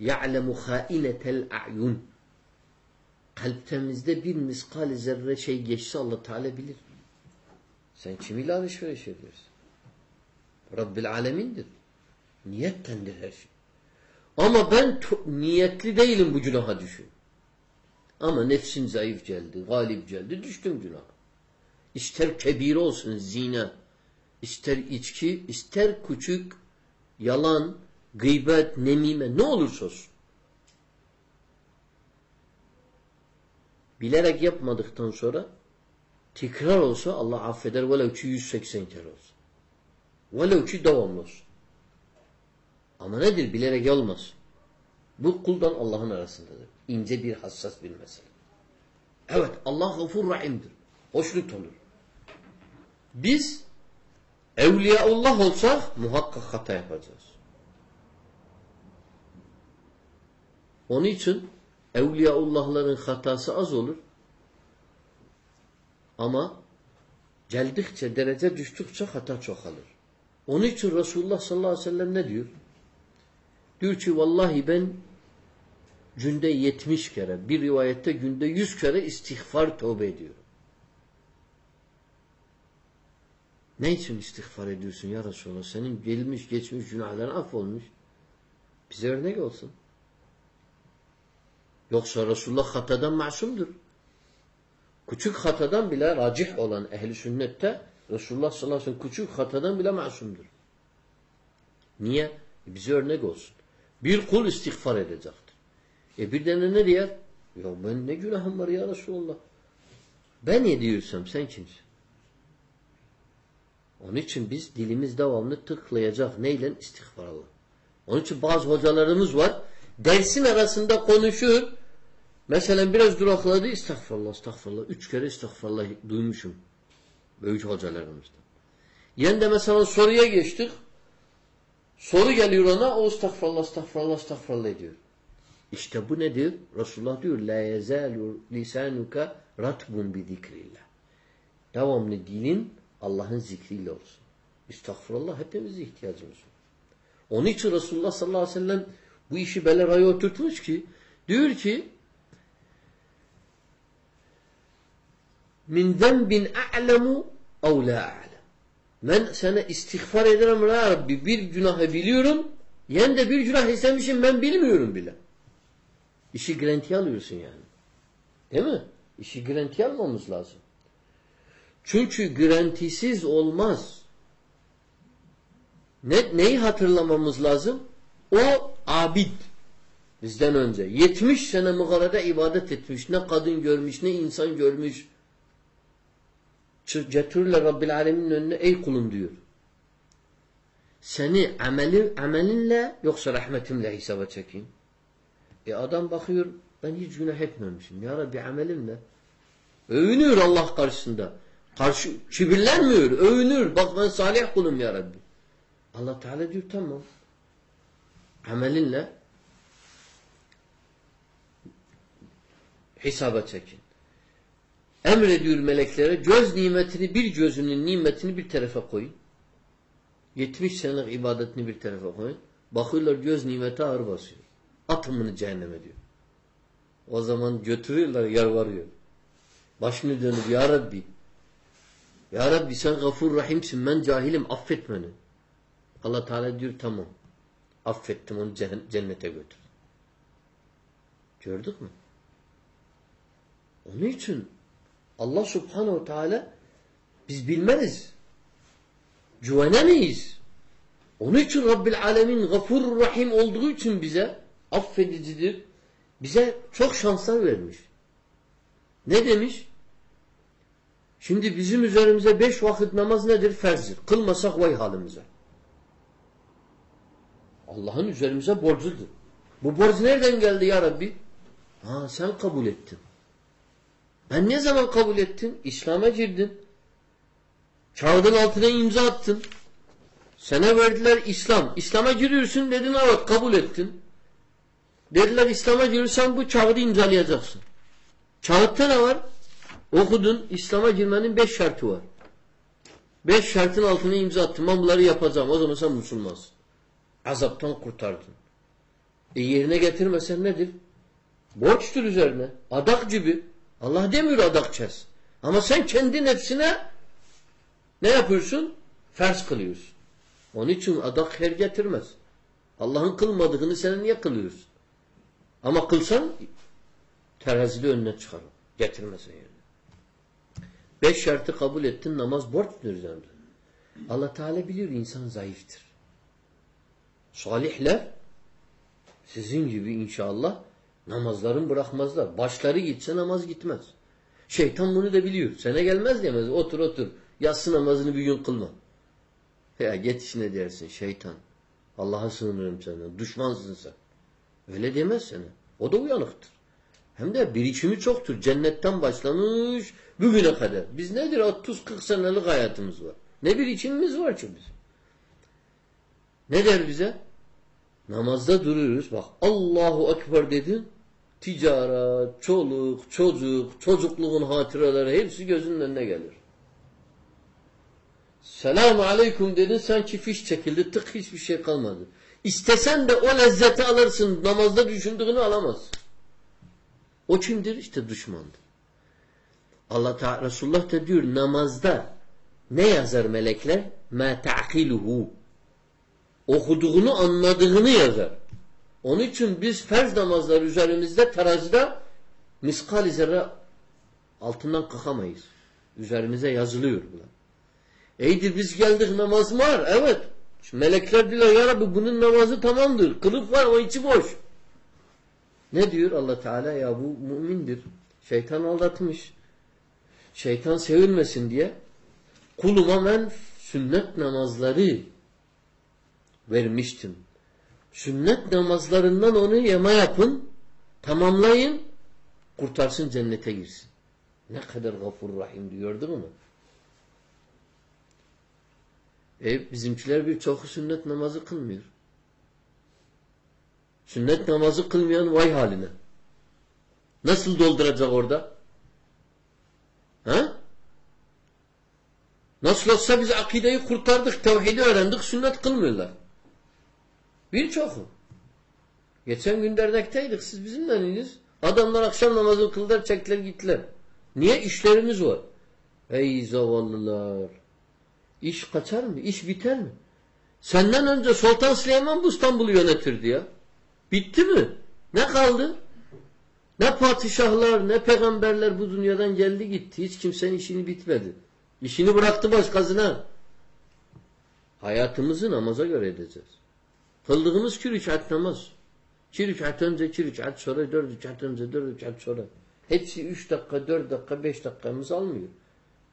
يَعْلَمُ خَائِنَةَ الْاَعْيُنِ Kalptemizde bir miskal zerre şey geçse Allah Teala bilir. Sen kimiyle alışveriş ediyorsun? Rabbil alemindir. Niyettendir her şey. Ama ben niyetli değilim bu günaha düşün. Ama nefsin zayıf geldi, galip geldi, düştüm günaha. İster kebir olsun zina, ister içki, ister küçük, yalan, gıybet, nemime ne olursa olsun. bilerek yapmadıktan sonra tekrar olsa Allah affeder velev ki 180 kere olsun. Velev ki devamlı olsun. Ama nedir? Bilerek olmaz. Bu kuldan Allah'ın arasındadır. İnce bir hassas bir mesele. Evet Allah gafur rahimdir. Hoşnut olur. Biz Evliyaullah olsak muhakkak hata yapacağız. Onun için Evliyaullahların hatası az olur. Ama geldikçe, derece düştükçe hata çoğalır. Onun için Resulullah sallallahu aleyhi ve sellem ne diyor? Diyor ki vallahi ben günde 70 kere, bir rivayette günde 100 kere istiğfar tövbe ediyorum. Ne için istiğfar ediyorsun ya Resulallah? Senin gelmiş geçmiş günahların affolmuş. Bize örnek olsun. Yoksa Resulullah hatadan masumdur. Küçük hatadan bile racih olan ehli sünnette Resulullah sallallahu aleyhi ve sellem küçük hatadan bile masumdur. Niye? E bize örnek olsun. Bir kul istiğfar edecektir. E bir tane ne diyor? Ya ben ne günahım var ya Resulullah. Ben ne diyorsam sen kimsin? Onun için biz dilimiz devamlı tıklayacak. Neyle? İstiğfarla. Onun için bazı hocalarımız var. Dersin arasında konuşur. Mesela biraz durakladı. Estağfurullah, estağfurullah. Üç kere estağfurullah duymuşum. Büyük hocalarımızdan. Yen de mesela soruya geçtik. Soru geliyor ona. O estağfurullah, estağfurullah, estağfurullah diyor. İşte bu nedir? Resulullah diyor La yezalu lisanuka ratbun bi zikrillah. Devamlı dilin Allah'ın zikriyle olsun. Estağfurullah hepimiz ihtiyacımız var. Onun için Resulullah sallallahu aleyhi ve sellem bu işi böyle raya oturtmuş ki diyor ki min zenbin a'lemu ev la a'lem. Ben sana istiğfar ederim ya Rabbi bir günahı biliyorum yen de bir günah istemişim ben bilmiyorum bile. İşi garantiye alıyorsun yani. Değil mi? İşi garantiye almamız lazım. Çünkü garantisiz olmaz. Ne, neyi hatırlamamız lazım? O abid. Bizden önce. 70 sene mağarada ibadet etmiş. Ne kadın görmüş, ne insan görmüş. Getirirler Rabbil Alemin'in önüne ey kulum diyor. Seni ameli, amelinle yoksa rahmetimle hesaba çekeyim. E adam bakıyor ben hiç günah etmemişim. Ya Rabbi amelimle. Övünüyor Allah karşısında. Karşı kibirlenmiyor, övünür. Bak ben salih kulum ya Rabbi. Allah Teala diyor tamam. Amelinle hesaba çekin. Emrediyor meleklere göz nimetini bir gözünün nimetini bir tarafa koyun. 70 senelik ibadetini bir tarafa koyun. Bakıyorlar göz nimeti ağır basıyor. Atın bunu cehenneme diyor. O zaman götürüyorlar yalvarıyor. Başını dönüp ya Rabbi ya Rabbi sen gafur rahimsin ben cahilim affet beni. Allah Teala diyor tamam. Affettim onu cennete götür. Gördük mü? Onun için Allah Subhanahu Teala biz bilmeliyiz. Güvenemeyiz. Onun için Rabbil Alemin gafur rahim olduğu için bize affedicidir. Bize çok şanslar vermiş. Ne demiş? Şimdi bizim üzerimize beş vakit namaz nedir? Ferzdir. Kılmasak vay halimize. Allah'ın üzerimize borcudur. Bu borç nereden geldi ya Rabbi? Ha sen kabul ettin. Ben ne zaman kabul ettin? İslam'a girdin. Kağıdın altına imza attın. Sana verdiler İslam. İslam'a giriyorsun dedin evet kabul ettin. Dediler İslam'a girirsen bu kağıdı imzalayacaksın. Kağıtta ne var? Okudun. İslam'a girmenin beş şartı var. Beş şartın altına imza attın. Ben bunları yapacağım. O zaman sen Müslümansın. Azaptan kurtardın. E yerine getirmesen nedir? Borçtur üzerine. Adak gibi. Allah demiyor adak kes. Ama sen kendi nefsine ne yapıyorsun? Fers kılıyorsun. Onun için adak her getirmez. Allah'ın kılmadığını sen niye kılıyorsun? Ama kılsan terazili önüne çıkar. Getirmesin yerine. Beş şartı kabul ettin namaz borçtur üzerinde. Allah Teala biliyor insan zayıftır. Salihler sizin gibi inşallah Namazlarını bırakmazlar. Başları gitse namaz gitmez. Şeytan bunu da biliyor. Sana gelmez diyemez. Otur otur. Yatsı namazını bir gün kılma. Ya get işine dersin şeytan. Allah'a sığınırım sana. Düşmansın sen. Öyle demez sana. O da uyanıktır. Hem de birikimi çoktur. Cennetten başlamış bugüne kadar. Biz nedir? 30-40 senelik hayatımız var. Ne birikimimiz var ki biz? Ne der bize? Namazda duruyoruz. Bak Allahu Ekber dedin. Ticaret, çoluk, çocuk, çocukluğun hatıraları hepsi gözünün önüne gelir. Selamu aleyküm dedin sanki fiş çekildi. Tık hiçbir şey kalmadı. İstesen de o lezzeti alırsın. Namazda düşündüğünü alamazsın. O kimdir? İşte düşmandır. Allah Teala Resulullah da diyor namazda ne yazar melekler? Ma ta'kiluhu. Okuduğunu anladığını yazar. Onun için biz ferz namazlar üzerimizde terazide miskal zerre altından kalkamayız. Üzerimize yazılıyor bunlar. Eydir biz geldik namaz var. Evet. Şimdi melekler diyorlar ya Rabbi bunun namazı tamamdır. Kılıf var ama içi boş. Ne diyor Allah Teala? Ya bu mümindir. Şeytan aldatmış. Şeytan sevilmesin diye kuluma ben sünnet namazları vermiştim. Sünnet namazlarından onu yema yapın, tamamlayın, kurtarsın cennete girsin. Ne kadar gafur rahim diyordu mu? E bizimkiler birçoku sünnet namazı kılmıyor. Sünnet namazı kılmayan vay haline. Nasıl dolduracak orada? Ha? Nasıl olsa biz akideyi kurtardık, tevhidi öğrendik, sünnet kılmıyorlar. Birçoku. Geçen gün dernekteydik, siz bizimle miydiniz? Adamlar akşam namazını kıldılar, çektiler gittiler. Niye? İşlerimiz var. Ey zavallılar! İş kaçar mı? İş biter mi? Senden önce Sultan Süleyman bu İstanbul'u yönetirdi ya. Bitti mi? Ne kaldı? Ne padişahlar, ne peygamberler bu dünyadan geldi gitti. Hiç kimsenin işini bitmedi. İşini bıraktı başkasına. Hayatımızı namaza göre edeceğiz. Kıldığımız iki rükat namaz. İki rükat önce, iki rükat sonra, dört rükat önce, dört rükat sonra. Hepsi üç dakika, dört dakika, beş dakikamız almıyor.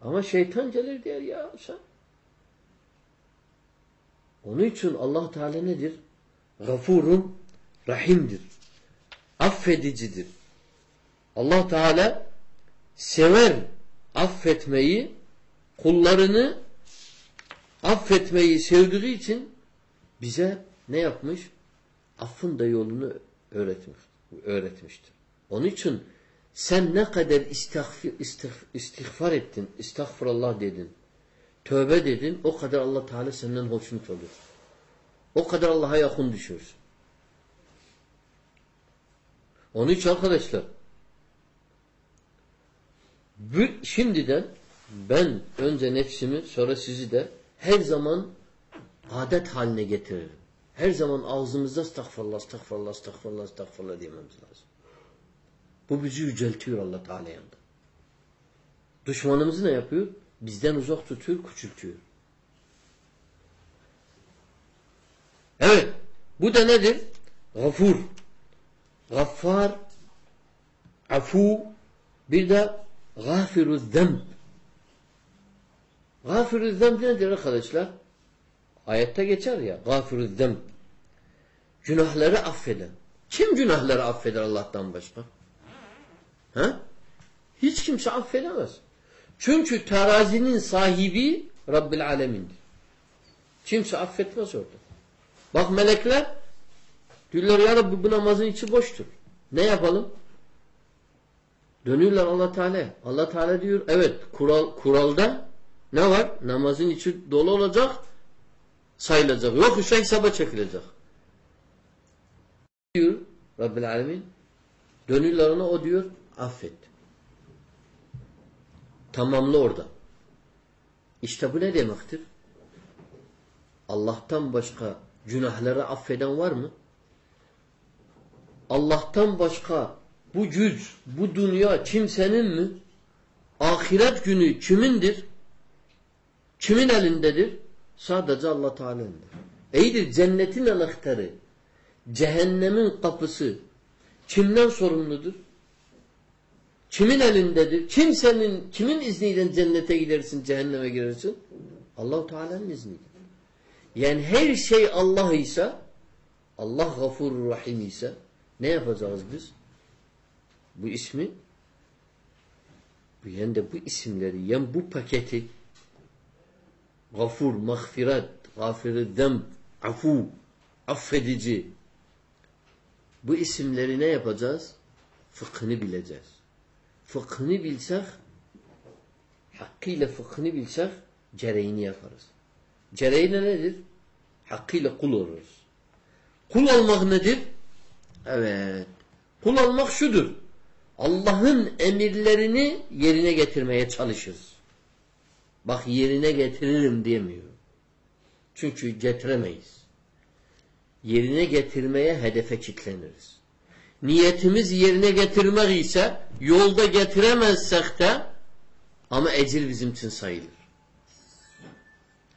Ama şeytan gelir der ya sen. Onun için allah Teala nedir? Gafurun rahimdir. Affedicidir. allah Teala sever affetmeyi, kullarını affetmeyi sevdiği için bize ne yapmış? Affın da yolunu öğretmiş, öğretmiştir. Onun için sen ne kadar istiğfar, istiğfar ettin, estağfurullah dedin, tövbe dedin, o kadar Allah Teala senden hoşnut olur. O kadar Allah'a yakın düşüyorsun. Onun için arkadaşlar şimdiden ben önce nefsimi sonra sizi de her zaman adet haline getiririm. Her zaman ağzımızda estağfurullah, estağfurullah, estağfurullah, estağfurullah dememiz lazım. Bu bizi yüceltiyor Allah Teala yanında. Düşmanımızı ne yapıyor? Bizden uzak tutuyor, küçültüyor. Evet. Bu da nedir? Gafur. Gaffar, afu, bir de gafirü zemb. Gafirü zemb nedir arkadaşlar? Ayette geçer ya. Gafirü zemb. Günahları affeden. Kim günahları affeder Allah'tan başka? Ha? Hiç kimse affedemez. Çünkü terazinin sahibi Rabbil Alemin'dir. Kimse affetmez orada. Bak melekler diyorlar ya Rabbi bu namazın içi boştur. Ne yapalım? Dönüyorlar Allah Teala. Allah Teala diyor evet kural kuralda ne var? Namazın içi dolu olacak sayılacak. Yok işte hesaba çekilecek. Diyor Rabbil Alemin. Dönüyorlar o diyor affet. Tamamlı orada. İşte bu ne demektir? Allah'tan başka günahları affeden var mı? Allah'tan başka bu güç, bu dünya kimsenin mi? Ahiret günü kimindir? Kimin elindedir? Sadece Allah Teala'nındır. İyidir cennetin anahtarı, cehennemin kapısı Kimden sorumludur? Kimin elindedir? Kim senin, kimin izniyle cennete gidersin, cehenneme girersin? Allahu Teala'nın izniyle. Yani her şey Allah ise, Allah gafurur rahim ise ne yapacağız biz? Bu ismi yani de bu isimleri yani bu paketi gafur, mağfiret, gafiri dem, afu, affedici bu isimleri ne yapacağız? Fıkhını bileceğiz. Fıkhını bilsek hakkıyla fıkhını bilsek gereğini yaparız. Gereği de nedir? Hakkıyla kul oluruz. Kul olmak nedir? Evet. Kul olmak şudur. Allah'ın emirlerini yerine getirmeye çalışırız. Bak yerine getiririm diyemiyor. Çünkü getiremeyiz. Yerine getirmeye hedefe kitleniriz. Niyetimiz yerine getirmek ise yolda getiremezsek de ama ecir bizim için sayılır.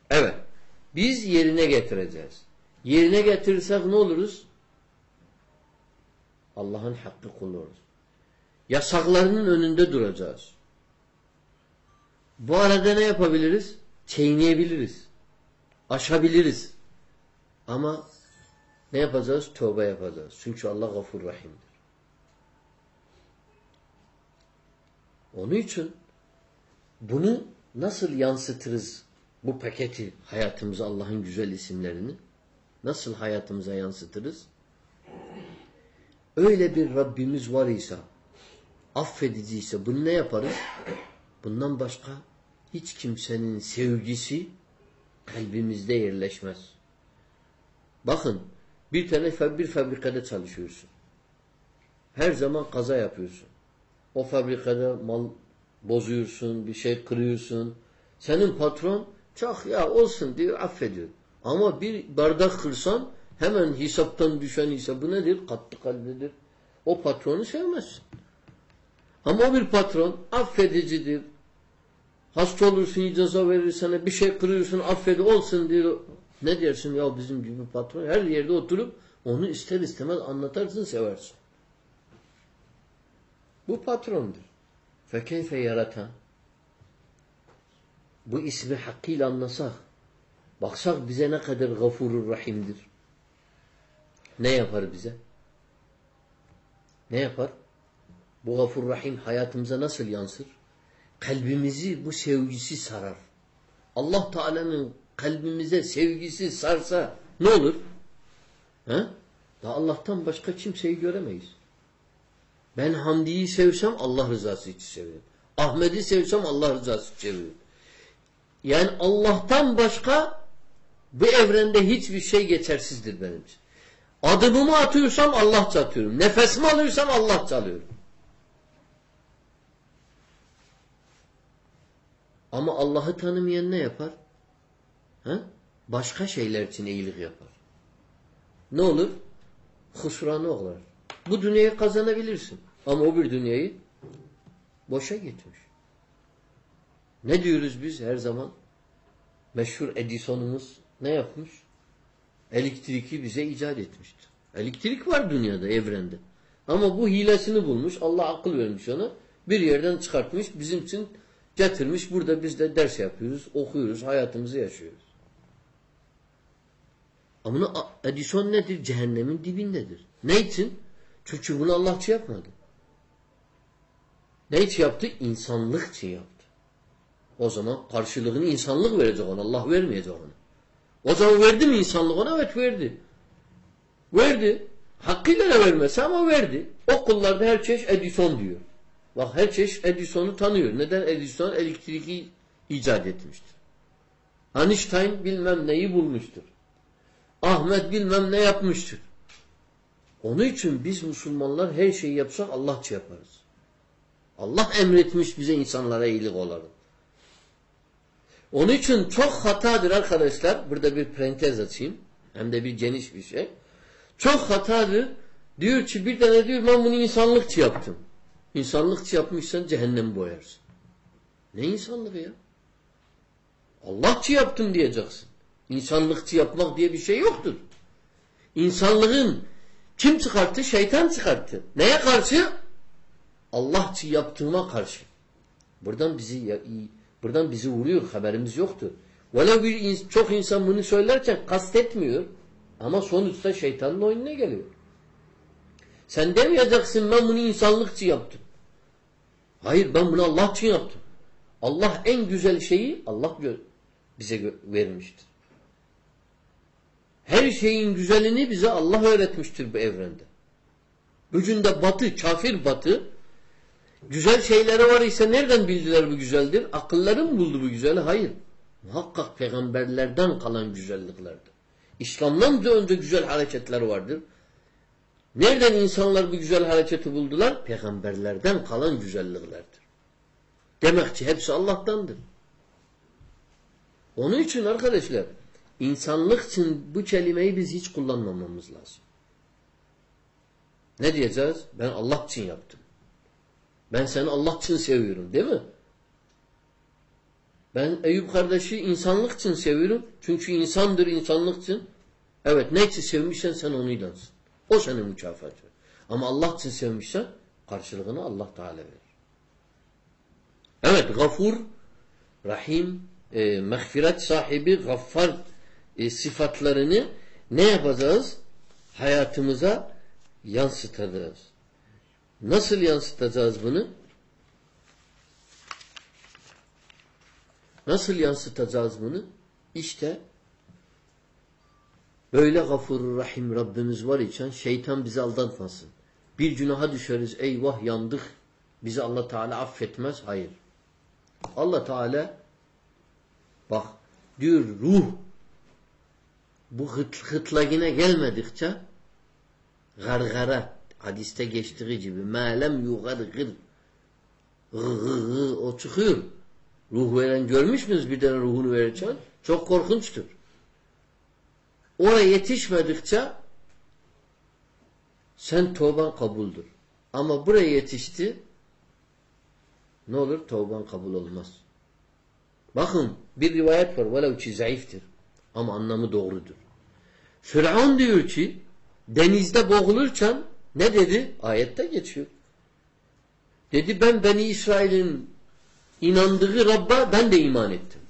Evet. Biz yerine getireceğiz. Yerine getirirsek ne oluruz? Allah'ın hakkı kulu oluruz. Yasaklarının önünde duracağız. Bu arada ne yapabiliriz? Çiğneyebiliriz. Aşabiliriz. Ama ne yapacağız? Tövbe yapacağız. Çünkü Allah gafur rahimdir. Onun için bunu nasıl yansıtırız? Bu paketi hayatımıza Allah'ın güzel isimlerini nasıl hayatımıza yansıtırız? Öyle bir Rabbimiz var ise affedici bunu ne yaparız? Bundan başka hiç kimsenin sevgisi kalbimizde yerleşmez. Bakın bir tane bir fabrikada çalışıyorsun. Her zaman kaza yapıyorsun. O fabrikada mal bozuyorsun, bir şey kırıyorsun. Senin patron çok ya olsun diyor affediyor. Ama bir bardak kırsan hemen hesaptan düşen bu nedir? Katlı kalbidir. O patronu sevmezsin. Ama o bir patron affedicidir. Hasta olursun, ceza verir sana, bir şey kırıyorsun, affedi olsun diyor. Ne dersin ya bizim gibi patron? Her yerde oturup onu ister istemez anlatarsın, seversin. Bu patrondur. Fekeyfe yaratan bu ismi hakkıyla anlasak baksak bize ne kadar gafurur rahimdir. Ne yapar bize? Ne yapar? Bu gafur rahim hayatımıza nasıl yansır? Kalbimizi bu sevgisi sarar. Allah Teala'nın kalbimize sevgisi sarsa ne olur? He? Daha Allah'tan başka kimseyi göremeyiz. Ben Hamdi'yi sevsem Allah rızası için seviyorum. Ahmet'i sevsem Allah rızası için seviyorum. Yani Allah'tan başka bu evrende hiçbir şey geçersizdir benim için. Adımımı atıyorsam Allah atıyorum. Nefesimi alıyorsam Allah alıyorum. Ama Allah'ı tanımayan ne yapar? Ha? Başka şeyler için iyilik yapar. Ne olur? Husranı olur. Bu dünyayı kazanabilirsin. Ama o bir dünyayı boşa gitmiş. Ne diyoruz biz her zaman? Meşhur Edison'umuz ne yapmış? Elektriki bize icat etmiştir. Elektrik var dünyada, evrende. Ama bu hilesini bulmuş. Allah akıl vermiş ona. Bir yerden çıkartmış. Bizim için getirmiş. Burada biz de ders yapıyoruz, okuyoruz, hayatımızı yaşıyoruz. Ama Edison nedir? Cehennemin dibindedir. Ne için? Çünkü bunu Allah için yapmadı. Ne için yaptı? İnsanlık için yaptı. O zaman karşılığını insanlık verecek ona. Allah vermeyecek ona. O zaman verdi mi insanlık ona? Evet verdi. Verdi. Hakkıyla da vermese ama verdi. O kullarda her çeşit Edison diyor. Bak her çeşit Edison'u tanıyor. Neden Edison elektriği icat etmiştir. Einstein bilmem neyi bulmuştur. Ahmet bilmem ne yapmıştır. Onun için biz Müslümanlar her şeyi yapsak Allahça yaparız. Allah emretmiş bize insanlara iyilik olalım. Onun için çok hatadır arkadaşlar. Burada bir parantez açayım. Hem de bir geniş bir şey. Çok hatadır. Diyor ki bir tane diyor ben bunu insanlıkçı yaptım. İnsanlıkçı yapmışsan cehennem boyarsın. Ne insanlığı ya? Allahçı yaptım diyeceksin. İnsanlıkçı yapmak diye bir şey yoktur. İnsanlığın Kim çıkarttı? Şeytan çıkarttı. Neye karşı? Allah için yaptığıma karşı. Buradan bizi buradan bizi vuruyor. Haberimiz yoktu. İns- çok insan bunu söylerken kastetmiyor. Ama sonuçta şeytanın oyununa geliyor. Sen demeyeceksin ben bunu insanlık için yaptım. Hayır ben bunu Allah için yaptım. Allah en güzel şeyi Allah bize vermiştir. Her şeyin güzelini bize Allah öğretmiştir bu evrende. Bugün de batı, kafir batı güzel şeyleri var ise nereden bildiler bu güzeldir? Akılları mı buldu bu güzeli? Hayır. Muhakkak peygamberlerden kalan güzelliklerdir. İslam'dan da önce güzel hareketler vardır. Nereden insanlar bu güzel hareketi buldular? Peygamberlerden kalan güzelliklerdir. Demek ki hepsi Allah'tandır. Onun için arkadaşlar insanlık için bu kelimeyi biz hiç kullanmamamız lazım. Ne diyeceğiz? Ben Allah için yaptım. Ben seni Allah için seviyorum değil mi? Ben Eyüp kardeşi insanlık için seviyorum. Çünkü insandır insanlık için. Evet ne için sevmişsen sen onu ilansın. O senin mükafatı. Ama Allah için sevmişsen karşılığını Allah Teala verir. Evet gafur, rahim, e, mağfiret sahibi, gaffar e, sıfatlarını ne yapacağız? Hayatımıza yansıtacağız. Nasıl yansıtacağız bunu? Nasıl yansıtacağız bunu? İşte böyle gafurur rahim Rabbimiz var için şeytan bizi aldatmasın. Bir günaha düşeriz eyvah yandık. Bizi Allah Teala affetmez. Hayır. Allah Teala bak diyor ruh bu hıt, hıtlagine gelmedikçe gargara hadiste geçtiği gibi melem yugargır o çıkıyor. Ruh veren görmüş müyüz bir tane ruhunu verirken? Çok korkunçtur. Oraya yetişmedikçe sen tövben kabuldür. Ama buraya yetişti ne olur? Tövben kabul olmaz. Bakın bir rivayet var. Velev ki zayıftır. Ama anlamı doğrudur. Firavun diyor ki denizde boğulurken ne dedi? Ayette geçiyor. Dedi ben Beni İsrail'in inandığı Rabb'a ben de iman ettim.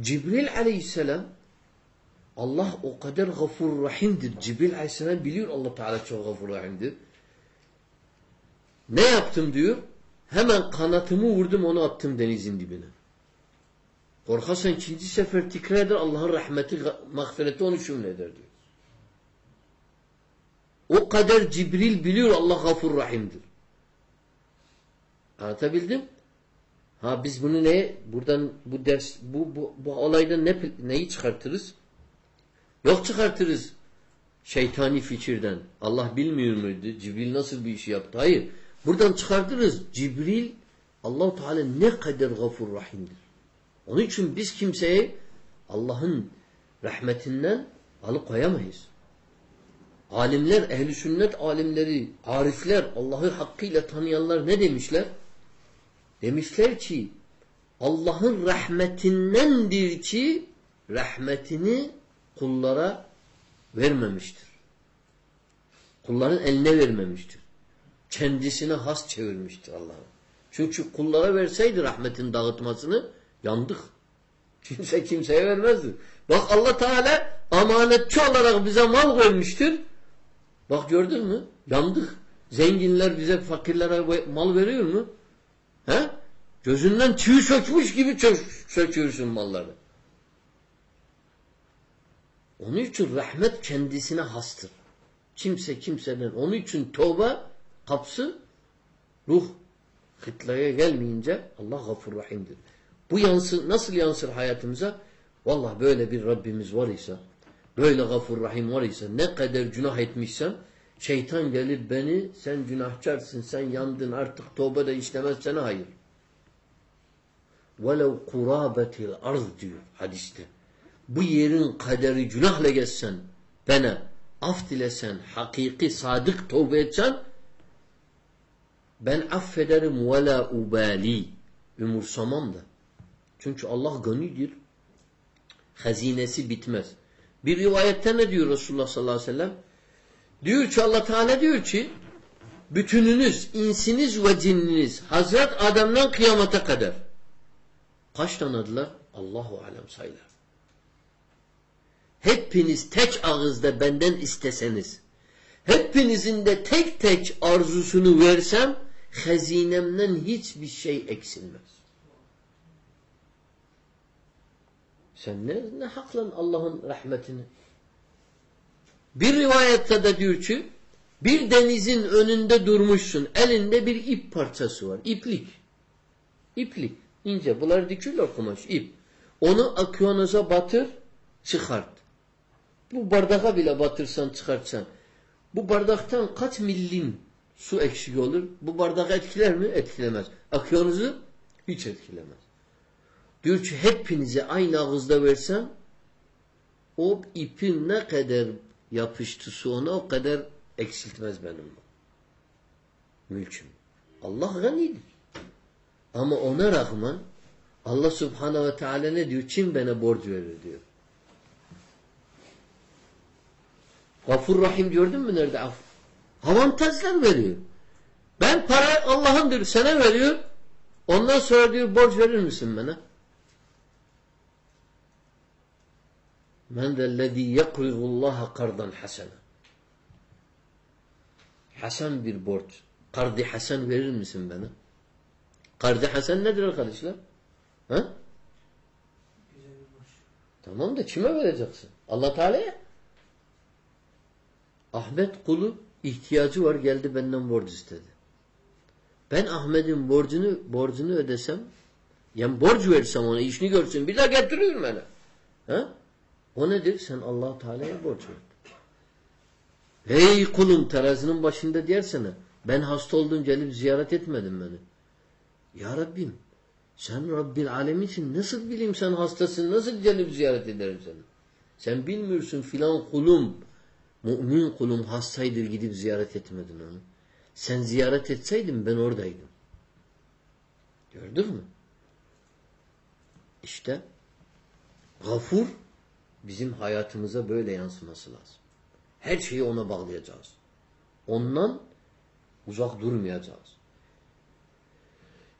Cibril aleyhisselam Allah o kadar gafur rahimdir. Cibril aleyhisselam biliyor Allah Teala çok gafur rahimdir. Ne yaptım diyor? Hemen kanatımı vurdum onu attım denizin dibine. Korkarsan ikinci sefer tekrar eder Allah'ın rahmeti, mağfireti onu şumle eder diyor. O kadar Cibril biliyor Allah gafur rahimdir. Anlatabildim? Ha biz bunu ne buradan bu ders bu bu, bu olaydan ne neyi çıkartırız? Yok çıkartırız şeytani fikirden. Allah bilmiyor muydu? Cibril nasıl bir iş yaptı? Hayır. Buradan çıkartırız. Cibril Allahu Teala ne kadar gafur rahimdir. Onun için biz kimseye Allah'ın rahmetinden alıkoyamayız. Alimler, ehli sünnet alimleri, arifler, Allah'ı hakkıyla tanıyanlar ne demişler? Demişler ki Allah'ın rahmetindendir ki rahmetini kullara vermemiştir. Kulların eline vermemiştir. Kendisine has çevirmiştir Allah'ın. Çünkü kullara verseydi rahmetin dağıtmasını yandık. Kimse [LAUGHS] kimseye vermezdi. Bak Allah Teala amanetçi olarak bize mal vermiştir. Bak gördün mü? Yandık. Zenginler bize fakirlere mal veriyor mu? He? Gözünden tüy sökmüş gibi söküyorsun malları. Onun için rahmet kendisine hastır. Kimse kimseden. Onun için tövbe kapsı ruh kıtlaya gelmeyince Allah gafur rahimdir. Bu yansı, nasıl yansır hayatımıza? Vallahi böyle bir Rabbimiz var ise, böyle gafur rahim var ise, ne kadar günah etmişsem, şeytan gelir beni, sen günahkarsın, sen yandın artık tövbe de işlemezsene hayır. وَلَوْ قُرَابَةِ الْاَرْضِ diyor hadiste. Bu yerin kaderi günahla geçsen, bana af dilesen, hakiki, sadık tövbe etsen, ben affederim ve la ubali. Umursamam da. Çünkü Allah ganidir. Hazinesi bitmez. Bir rivayette ne diyor Resulullah sallallahu aleyhi ve sellem? Diyor ki Allah Teala diyor ki bütününüz, insiniz ve cinniniz Hazret Adem'den kıyamete kadar kaç tanıdılar? Allahu alem sayılar. Hepiniz tek ağızda benden isteseniz hepinizin de tek tek arzusunu versem hazinemden hiçbir şey eksilmez. Sen ne, ne haklan Allah'ın rahmetini? Bir rivayette de diyor ki bir denizin önünde durmuşsun. Elinde bir ip parçası var. İplik. İplik. İnce. Bunlar dikiyorlar kumaş. ip. Onu akyonuza batır, çıkart. Bu bardağa bile batırsan çıkartsan. Bu bardaktan kaç millim su eksik olur? Bu bardak etkiler mi? Etkilemez. Akyonuzu hiç etkilemez. Diyor ki hepinize aynı ağızda versem o ipin ne kadar yapıştısı ona o kadar eksiltmez benim mülküm. Allah ganidir. Ama ona rağmen Allah subhanehu ve teala ne diyor? Kim bana borç verir diyor. Gafur Rahim gördün mü nerede af? Avantajlar veriyor. Ben para Allah'ındır sana veriyor. Ondan sonra diyor borç verir misin bana? Men zellezî yekridullâhe kardan hasene. Hasan bir borç. Kardi Hasan verir misin bana? Kardi Hasan nedir arkadaşlar? Ha? Tamam da kime vereceksin? Allah Teala'ya. Ahmet kulu ihtiyacı var geldi benden borç istedi. Ben Ahmet'in borcunu borcunu ödesem yani borç versem ona işini görsün bir daha getiriyor bana. Ha? O nedir? Sen allah Teala'ya borç ver. Hey kulum terazinin başında dersene ben hasta oldum gelip ziyaret etmedin beni. Ya Rabbim sen Rabbil aleminsin nasıl bileyim sen hastasın nasıl gelip ziyaret ederim seni. Sen bilmiyorsun filan kulum mümin kulum hastaydır gidip ziyaret etmedin onu. Sen ziyaret etseydin ben oradaydım. Gördün mü? İşte gafur bizim hayatımıza böyle yansıması lazım. Her şeyi ona bağlayacağız. Ondan uzak durmayacağız.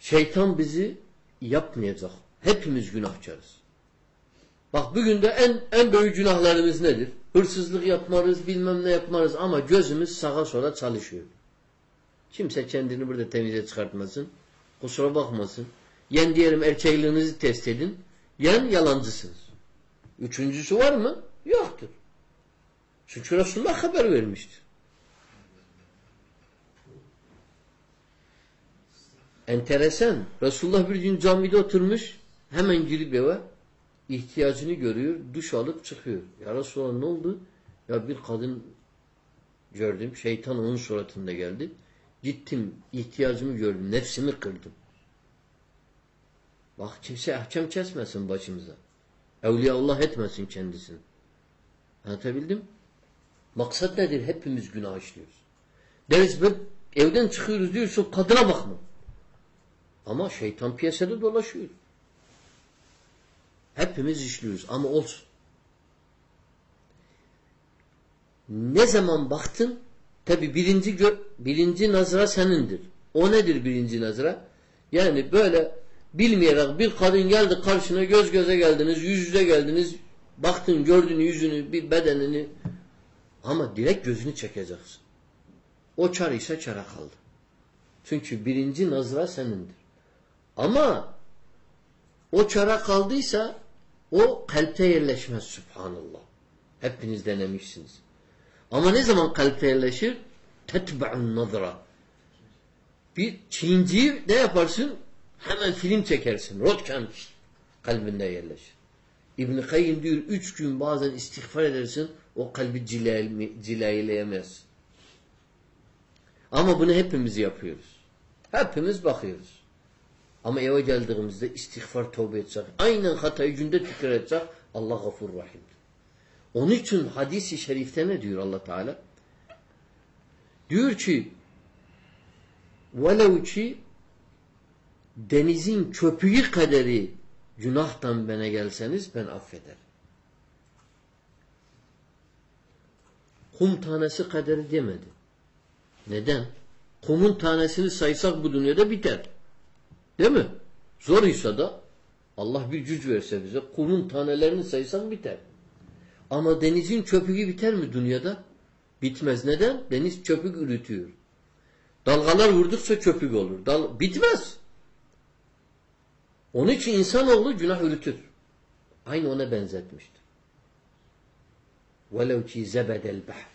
Şeytan bizi yapmayacak. Hepimiz günahkarız. Bak bugün de en en büyük günahlarımız nedir? Hırsızlık yapmarız, bilmem ne yapmarız ama gözümüz sağa sola çalışıyor. Kimse kendini burada temize çıkartmasın. Kusura bakmasın. Yen diyelim erkekliğinizi test edin. Yen yalancısınız. Üçüncüsü var mı? Yoktur. Çünkü Resulullah haber vermiştir. Enteresan. Resulullah bir gün camide oturmuş. Hemen girip eve ihtiyacını görüyor. Duş alıp çıkıyor. Ya Resulullah ne oldu? Ya bir kadın gördüm. Şeytan onun suratında geldi. Gittim. ihtiyacımı gördüm. Nefsimi kırdım. Bak kimse ahkam kesmesin başımıza. Evliyaullah etmesin kendisini. Anlatabildim? Maksat nedir? Hepimiz günah işliyoruz. Deriz ben evden çıkıyoruz diyorsun kadına bakma. Ama şeytan piyasada dolaşıyor. Hepimiz işliyoruz ama olsun. Ne zaman baktın tabi birinci birinci nazara senindir. O nedir birinci nazara? Yani böyle bilmeyerek bir kadın geldi karşına göz göze geldiniz, yüz yüze geldiniz. Baktın gördün yüzünü, bir bedenini ama direkt gözünü çekeceksin. O çar ise çara kaldı. Çünkü birinci nazara senindir. Ama o çara kaldıysa o kalpte yerleşmez subhanallah. Hepiniz denemişsiniz. Ama ne zaman kalpte yerleşir? Tetbe'un nazara. Bir Çinciyi ne yaparsın? Hemen film çekersin. Rotken kalbinde yerleşir. İbn-i Kayyim diyor üç gün bazen istiğfar edersin o kalbi cilayleyemez. Ama bunu hepimiz yapıyoruz. Hepimiz bakıyoruz. Ama eve geldiğimizde istiğfar tövbe edecek. Aynen hatayı günde edecek. Allah gafur rahimdir. Onun için hadisi şerifte ne diyor allah Teala? Diyor ki velev ki denizin köpüğü kaderi günahtan bana gelseniz ben affederim. kum tanesi kaderi demedi. Neden? Kumun tanesini saysak bu dünyada biter. Değil mi? Zor ise da Allah bir güç verse bize kumun tanelerini saysak biter. Ama denizin köpüğü biter mi dünyada? Bitmez. Neden? Deniz köpük ürütüyor. Dalgalar vurdukça köpük olur. Dal bitmez. Onun için insanoğlu günah ürütür. Aynı ona benzetmiştir. وَلَوْ كِي زَبَدَ الْبَحْرِ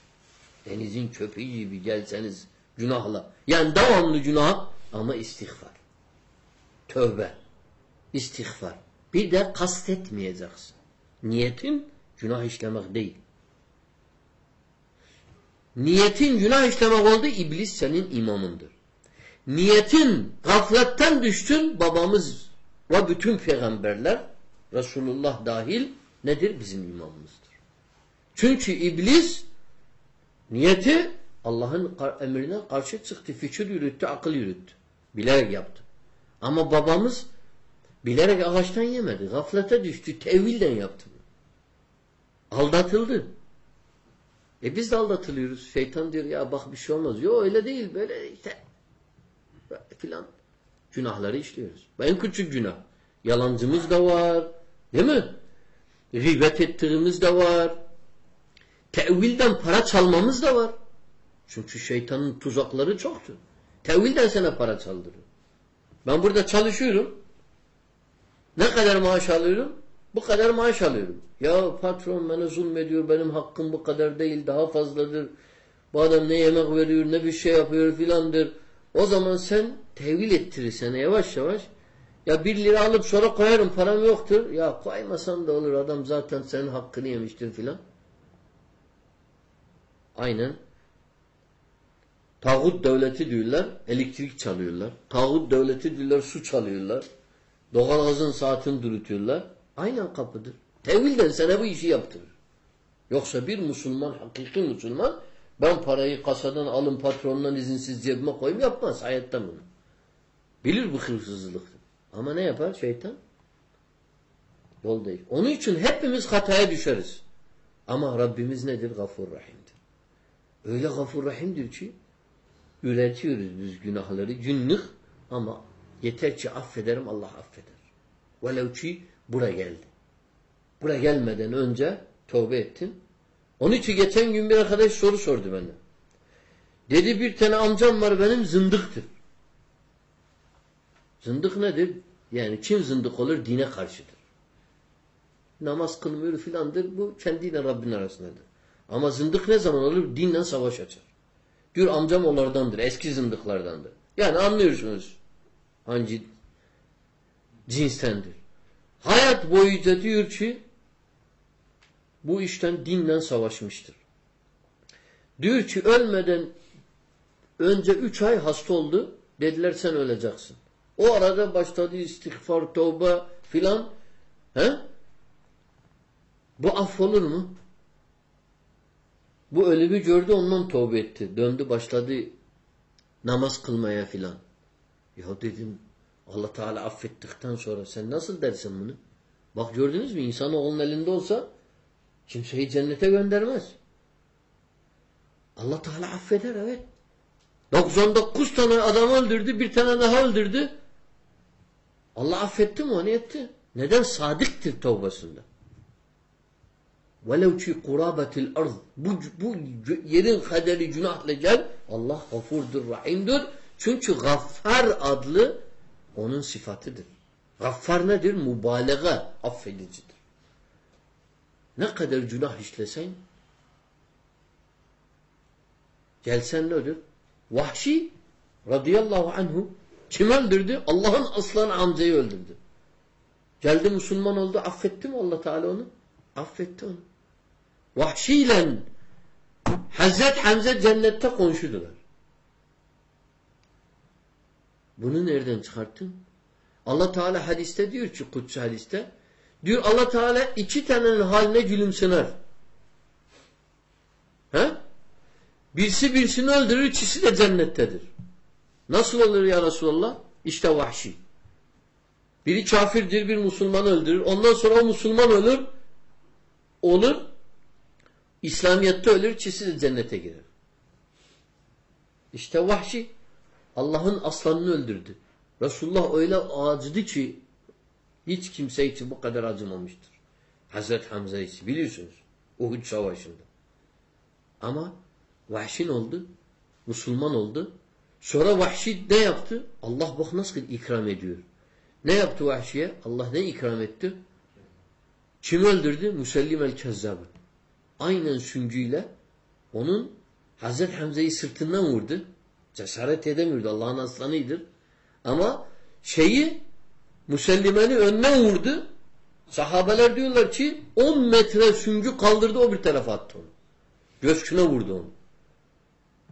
Denizin köpüğü gibi gelseniz günahla. Yani devamlı günah ama istiğfar. Tövbe. İstiğfar. Bir de kastetmeyeceksin. Niyetin günah işlemek değil. Niyetin günah işlemek oldu iblis senin imamındır. Niyetin gafletten düştün babamız ve bütün peygamberler Resulullah dahil nedir? Bizim imamımızdır. Çünkü iblis niyeti Allah'ın emrine karşı çıktı. Fikir yürüttü, akıl yürüttü. Bilerek yaptı. Ama babamız bilerek ağaçtan yemedi. Gaflete düştü. Tevilden yaptı. Aldatıldı. E biz de aldatılıyoruz. Şeytan diyor ya bak bir şey olmaz. Yok öyle değil. Böyle işte filan günahları işliyoruz. En küçük günah. Yalancımız da var. Değil mi? Gıybet ettiğimiz de var. Tevilden para çalmamız da var. Çünkü şeytanın tuzakları çoktur. Tevilden sana para çaldırıyor. Ben burada çalışıyorum. Ne kadar maaş alıyorum? Bu kadar maaş alıyorum. Ya patron bana zulmediyor, benim hakkım bu kadar değil, daha fazladır. Bu adam ne yemek veriyor, ne bir şey yapıyor filandır. O zaman sen tevil ettirirsen yavaş yavaş. Ya bir lira alıp sonra koyarım param yoktur. Ya koymasan da olur adam zaten senin hakkını yemiştir filan. Aynen. Tağut devleti diyorlar, elektrik çalıyorlar. Tağut devleti diyorlar, su çalıyorlar. Doğalgazın saatini durutuyorlar. Aynen kapıdır. Tevilden sana bu işi yaptırır. Yoksa bir Müslüman, hakiki Müslüman ben parayı kasadan alın patronundan izinsiz cebime koyayım yapmaz hayatta bunu. Bilir bu hırsızlıktır. Ama ne yapar şeytan? Yol değil. Onun için hepimiz hataya düşeriz. Ama Rabbimiz nedir? Gafur Rahim'dir. Öyle Gafur Rahim'dir ki üretiyoruz biz günahları günlük ama yeter ki affederim Allah affeder. Velev ki buraya geldi. Buraya gelmeden önce tövbe ettin. Onun için geçen gün bir arkadaş soru sordu bana. Dedi bir tane amcam var benim zındıktır. Zındık nedir? Yani kim zındık olur? Dine karşıdır. Namaz kılmıyor filandır. Bu kendiyle Rabbin arasındadır. Ama zındık ne zaman olur? Dinle savaş açar. Diyor amcam onlardandır. Eski zındıklardandır. Yani anlıyorsunuz hangi cinstendir. Hayat boyunca diyor ki bu işten dinle savaşmıştır. Diyor ki ölmeden önce üç ay hasta oldu. Dediler sen öleceksin. O arada başladı istiğfar, tövbe filan. He? Bu affolur mu? Bu ölümü gördü ondan tövbe etti. Döndü başladı namaz kılmaya filan. Ya dedim Allah Teala affettikten sonra sen nasıl dersin bunu? Bak gördünüz mü insanoğlunun elinde olsa kimseyi cennete göndermez. Allah Teala affeder evet. 99 tane adam öldürdü, bir tane daha öldürdü. Allah affetti mi onu etti. Neden? Sadıktır tövbesinde. Velev ki kurabetil arz. Bu, bu yerin kaderi günahla gel. Allah gafurdur, rahimdir. Çünkü gaffar adlı onun sıfatıdır. Gaffar nedir? Mübalağa, affedicidir. Ne kadar günah işlesen gelsen ne olur? Vahşi radıyallahu anhu kim öldürdü? Allah'ın aslan amcayı öldürdü. Geldi Müslüman oldu. Affetti mi Allah Teala onu? Affetti onu. Vahşi ile Hazret Hamza cennette konuşudular. Bunu nereden çıkarttın? Allah Teala hadiste diyor ki Kutsi hadiste diyor Allah Teala iki tanenin haline gülümsener. He? Birisi birisini öldürür, ikisi de cennettedir. Nasıl olur ya Resulallah? İşte vahşi. Biri kafirdir, bir Müslüman öldürür. Ondan sonra o Müslüman ölür. Olur. İslamiyet'te ölür, ikisi cennete girer. İşte vahşi Allah'ın aslanını öldürdü. Resulullah öyle acıdı ki hiç kimse için bu kadar acımamıştır. Hazret Hamza için biliyorsunuz. Uhud Savaşı'nda. Ama vahşin oldu. Müslüman oldu. Sonra vahşi ne yaptı? Allah bak nasıl ikram ediyor. Ne yaptı vahşiye? Allah ne ikram etti? Kim öldürdü? Müsellim el-Kezzab'ı. Aynen süngüyle onun Hazret Hamza'yı sırtından vurdu. Cesaret edemiyordu. Allah'ın aslanıydır. Ama şeyi Müsellimeni önüne vurdu. Sahabeler diyorlar ki 10 metre süngü kaldırdı o bir tarafa attı onu. Göğsüne vurdu onu.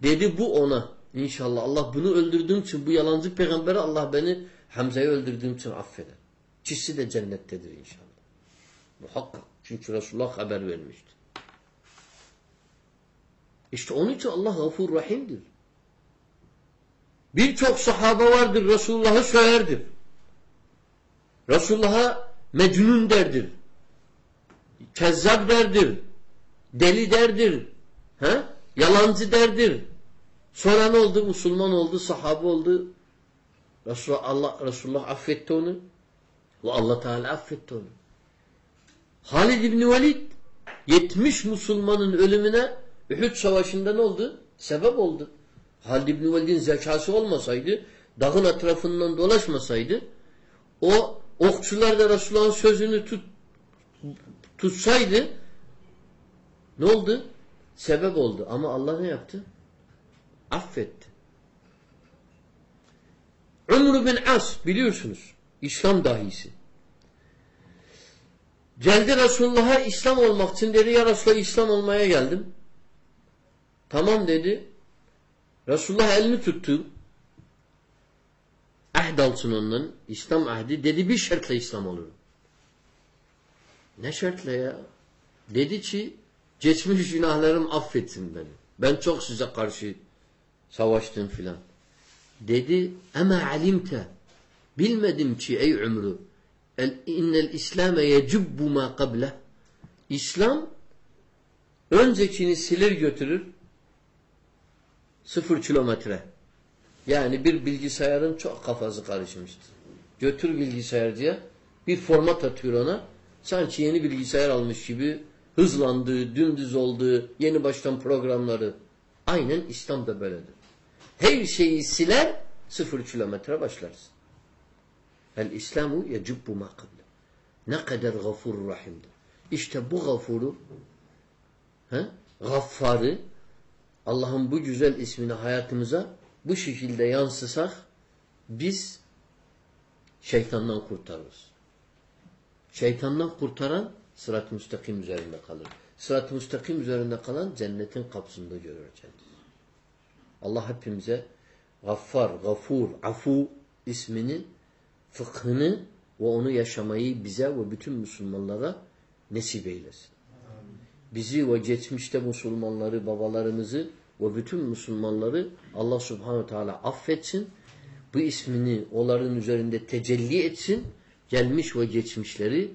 Dedi bu ona. İnşallah Allah bunu öldürdüğüm için bu yalancı peygamberi Allah beni Hamza'yı öldürdüğüm için affeder. İkisi de cennettedir inşallah. Muhakkak. Çünkü Resulullah haber vermişti. İşte onun için Allah gafur rahimdir. Birçok sahabe vardır Resulullah'ı söylerdir. Resulullah'a mecnun derdir. Kezzab derdir. Deli derdir. He? Yalancı derdir. Sonra ne oldu? Müslüman oldu, sahabe oldu. Resulullah, Allah, Resulullah affetti onu. Ve Allah Teala affetti onu. Halid İbni Velid 70 Müslümanın ölümüne Uhud Savaşı'nda ne oldu? Sebep oldu. Halid İbni Velid'in zekası olmasaydı, dağın etrafından dolaşmasaydı, o okçular da Resulullah'ın sözünü tut, tutsaydı, ne oldu? Sebep oldu. Ama Allah ne yaptı? Affetti. Umru bin As biliyorsunuz. İslam dahisi. Geldi Resulullah'a İslam olmak için dedi ya Resulullah İslam olmaya geldim. Tamam dedi. Resulullah elini tuttu. Ahd alsın ondan. İslam ahdi. Dedi bir şartla İslam olurum. Ne şartla ya? Dedi ki geçmiş günahlarım affetsin beni. Ben çok size karşı savaştım filan. Dedi ama alimte bilmedim ki ey ömrü innel İslam'e yecubbu ma kable İslam öncekini silir götürür sıfır kilometre. Yani bir bilgisayarın çok kafası karışmıştır. Götür bilgisayarcıya bir format atıyor ona. Sanki yeni bilgisayar almış gibi hızlandı, dümdüz oldu, yeni baştan programları. Aynen İslam da böyledir. Her şeyi siler, sıfır kilometre başlarsın. El İslamu yecubbu ma kable. Ne kadar gafur rahimdir. İşte bu gafuru, he, gaffarı, Allah'ın bu güzel ismini hayatımıza bu şekilde yansısak biz şeytandan kurtarırız. Şeytandan kurtaran sırat-ı müstakim üzerinde kalır. Sırat-ı müstakim üzerinde kalan cennetin kapısında görür kendisi. Allah hepimize gaffar, gafur, afu ismini, fıkhını ve onu yaşamayı bize ve bütün Müslümanlara nesip eylesin. Bizi ve geçmişte Müslümanları, babalarımızı ve bütün Müslümanları Allah Subhanahu Teala affetsin. Bu ismini onların üzerinde tecelli etsin. Gelmiş ve geçmişleri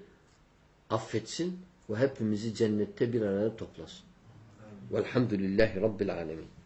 affetsin ve hepimizi cennette bir araya toplasın. Velhamdülillahi Rabbil Alemin.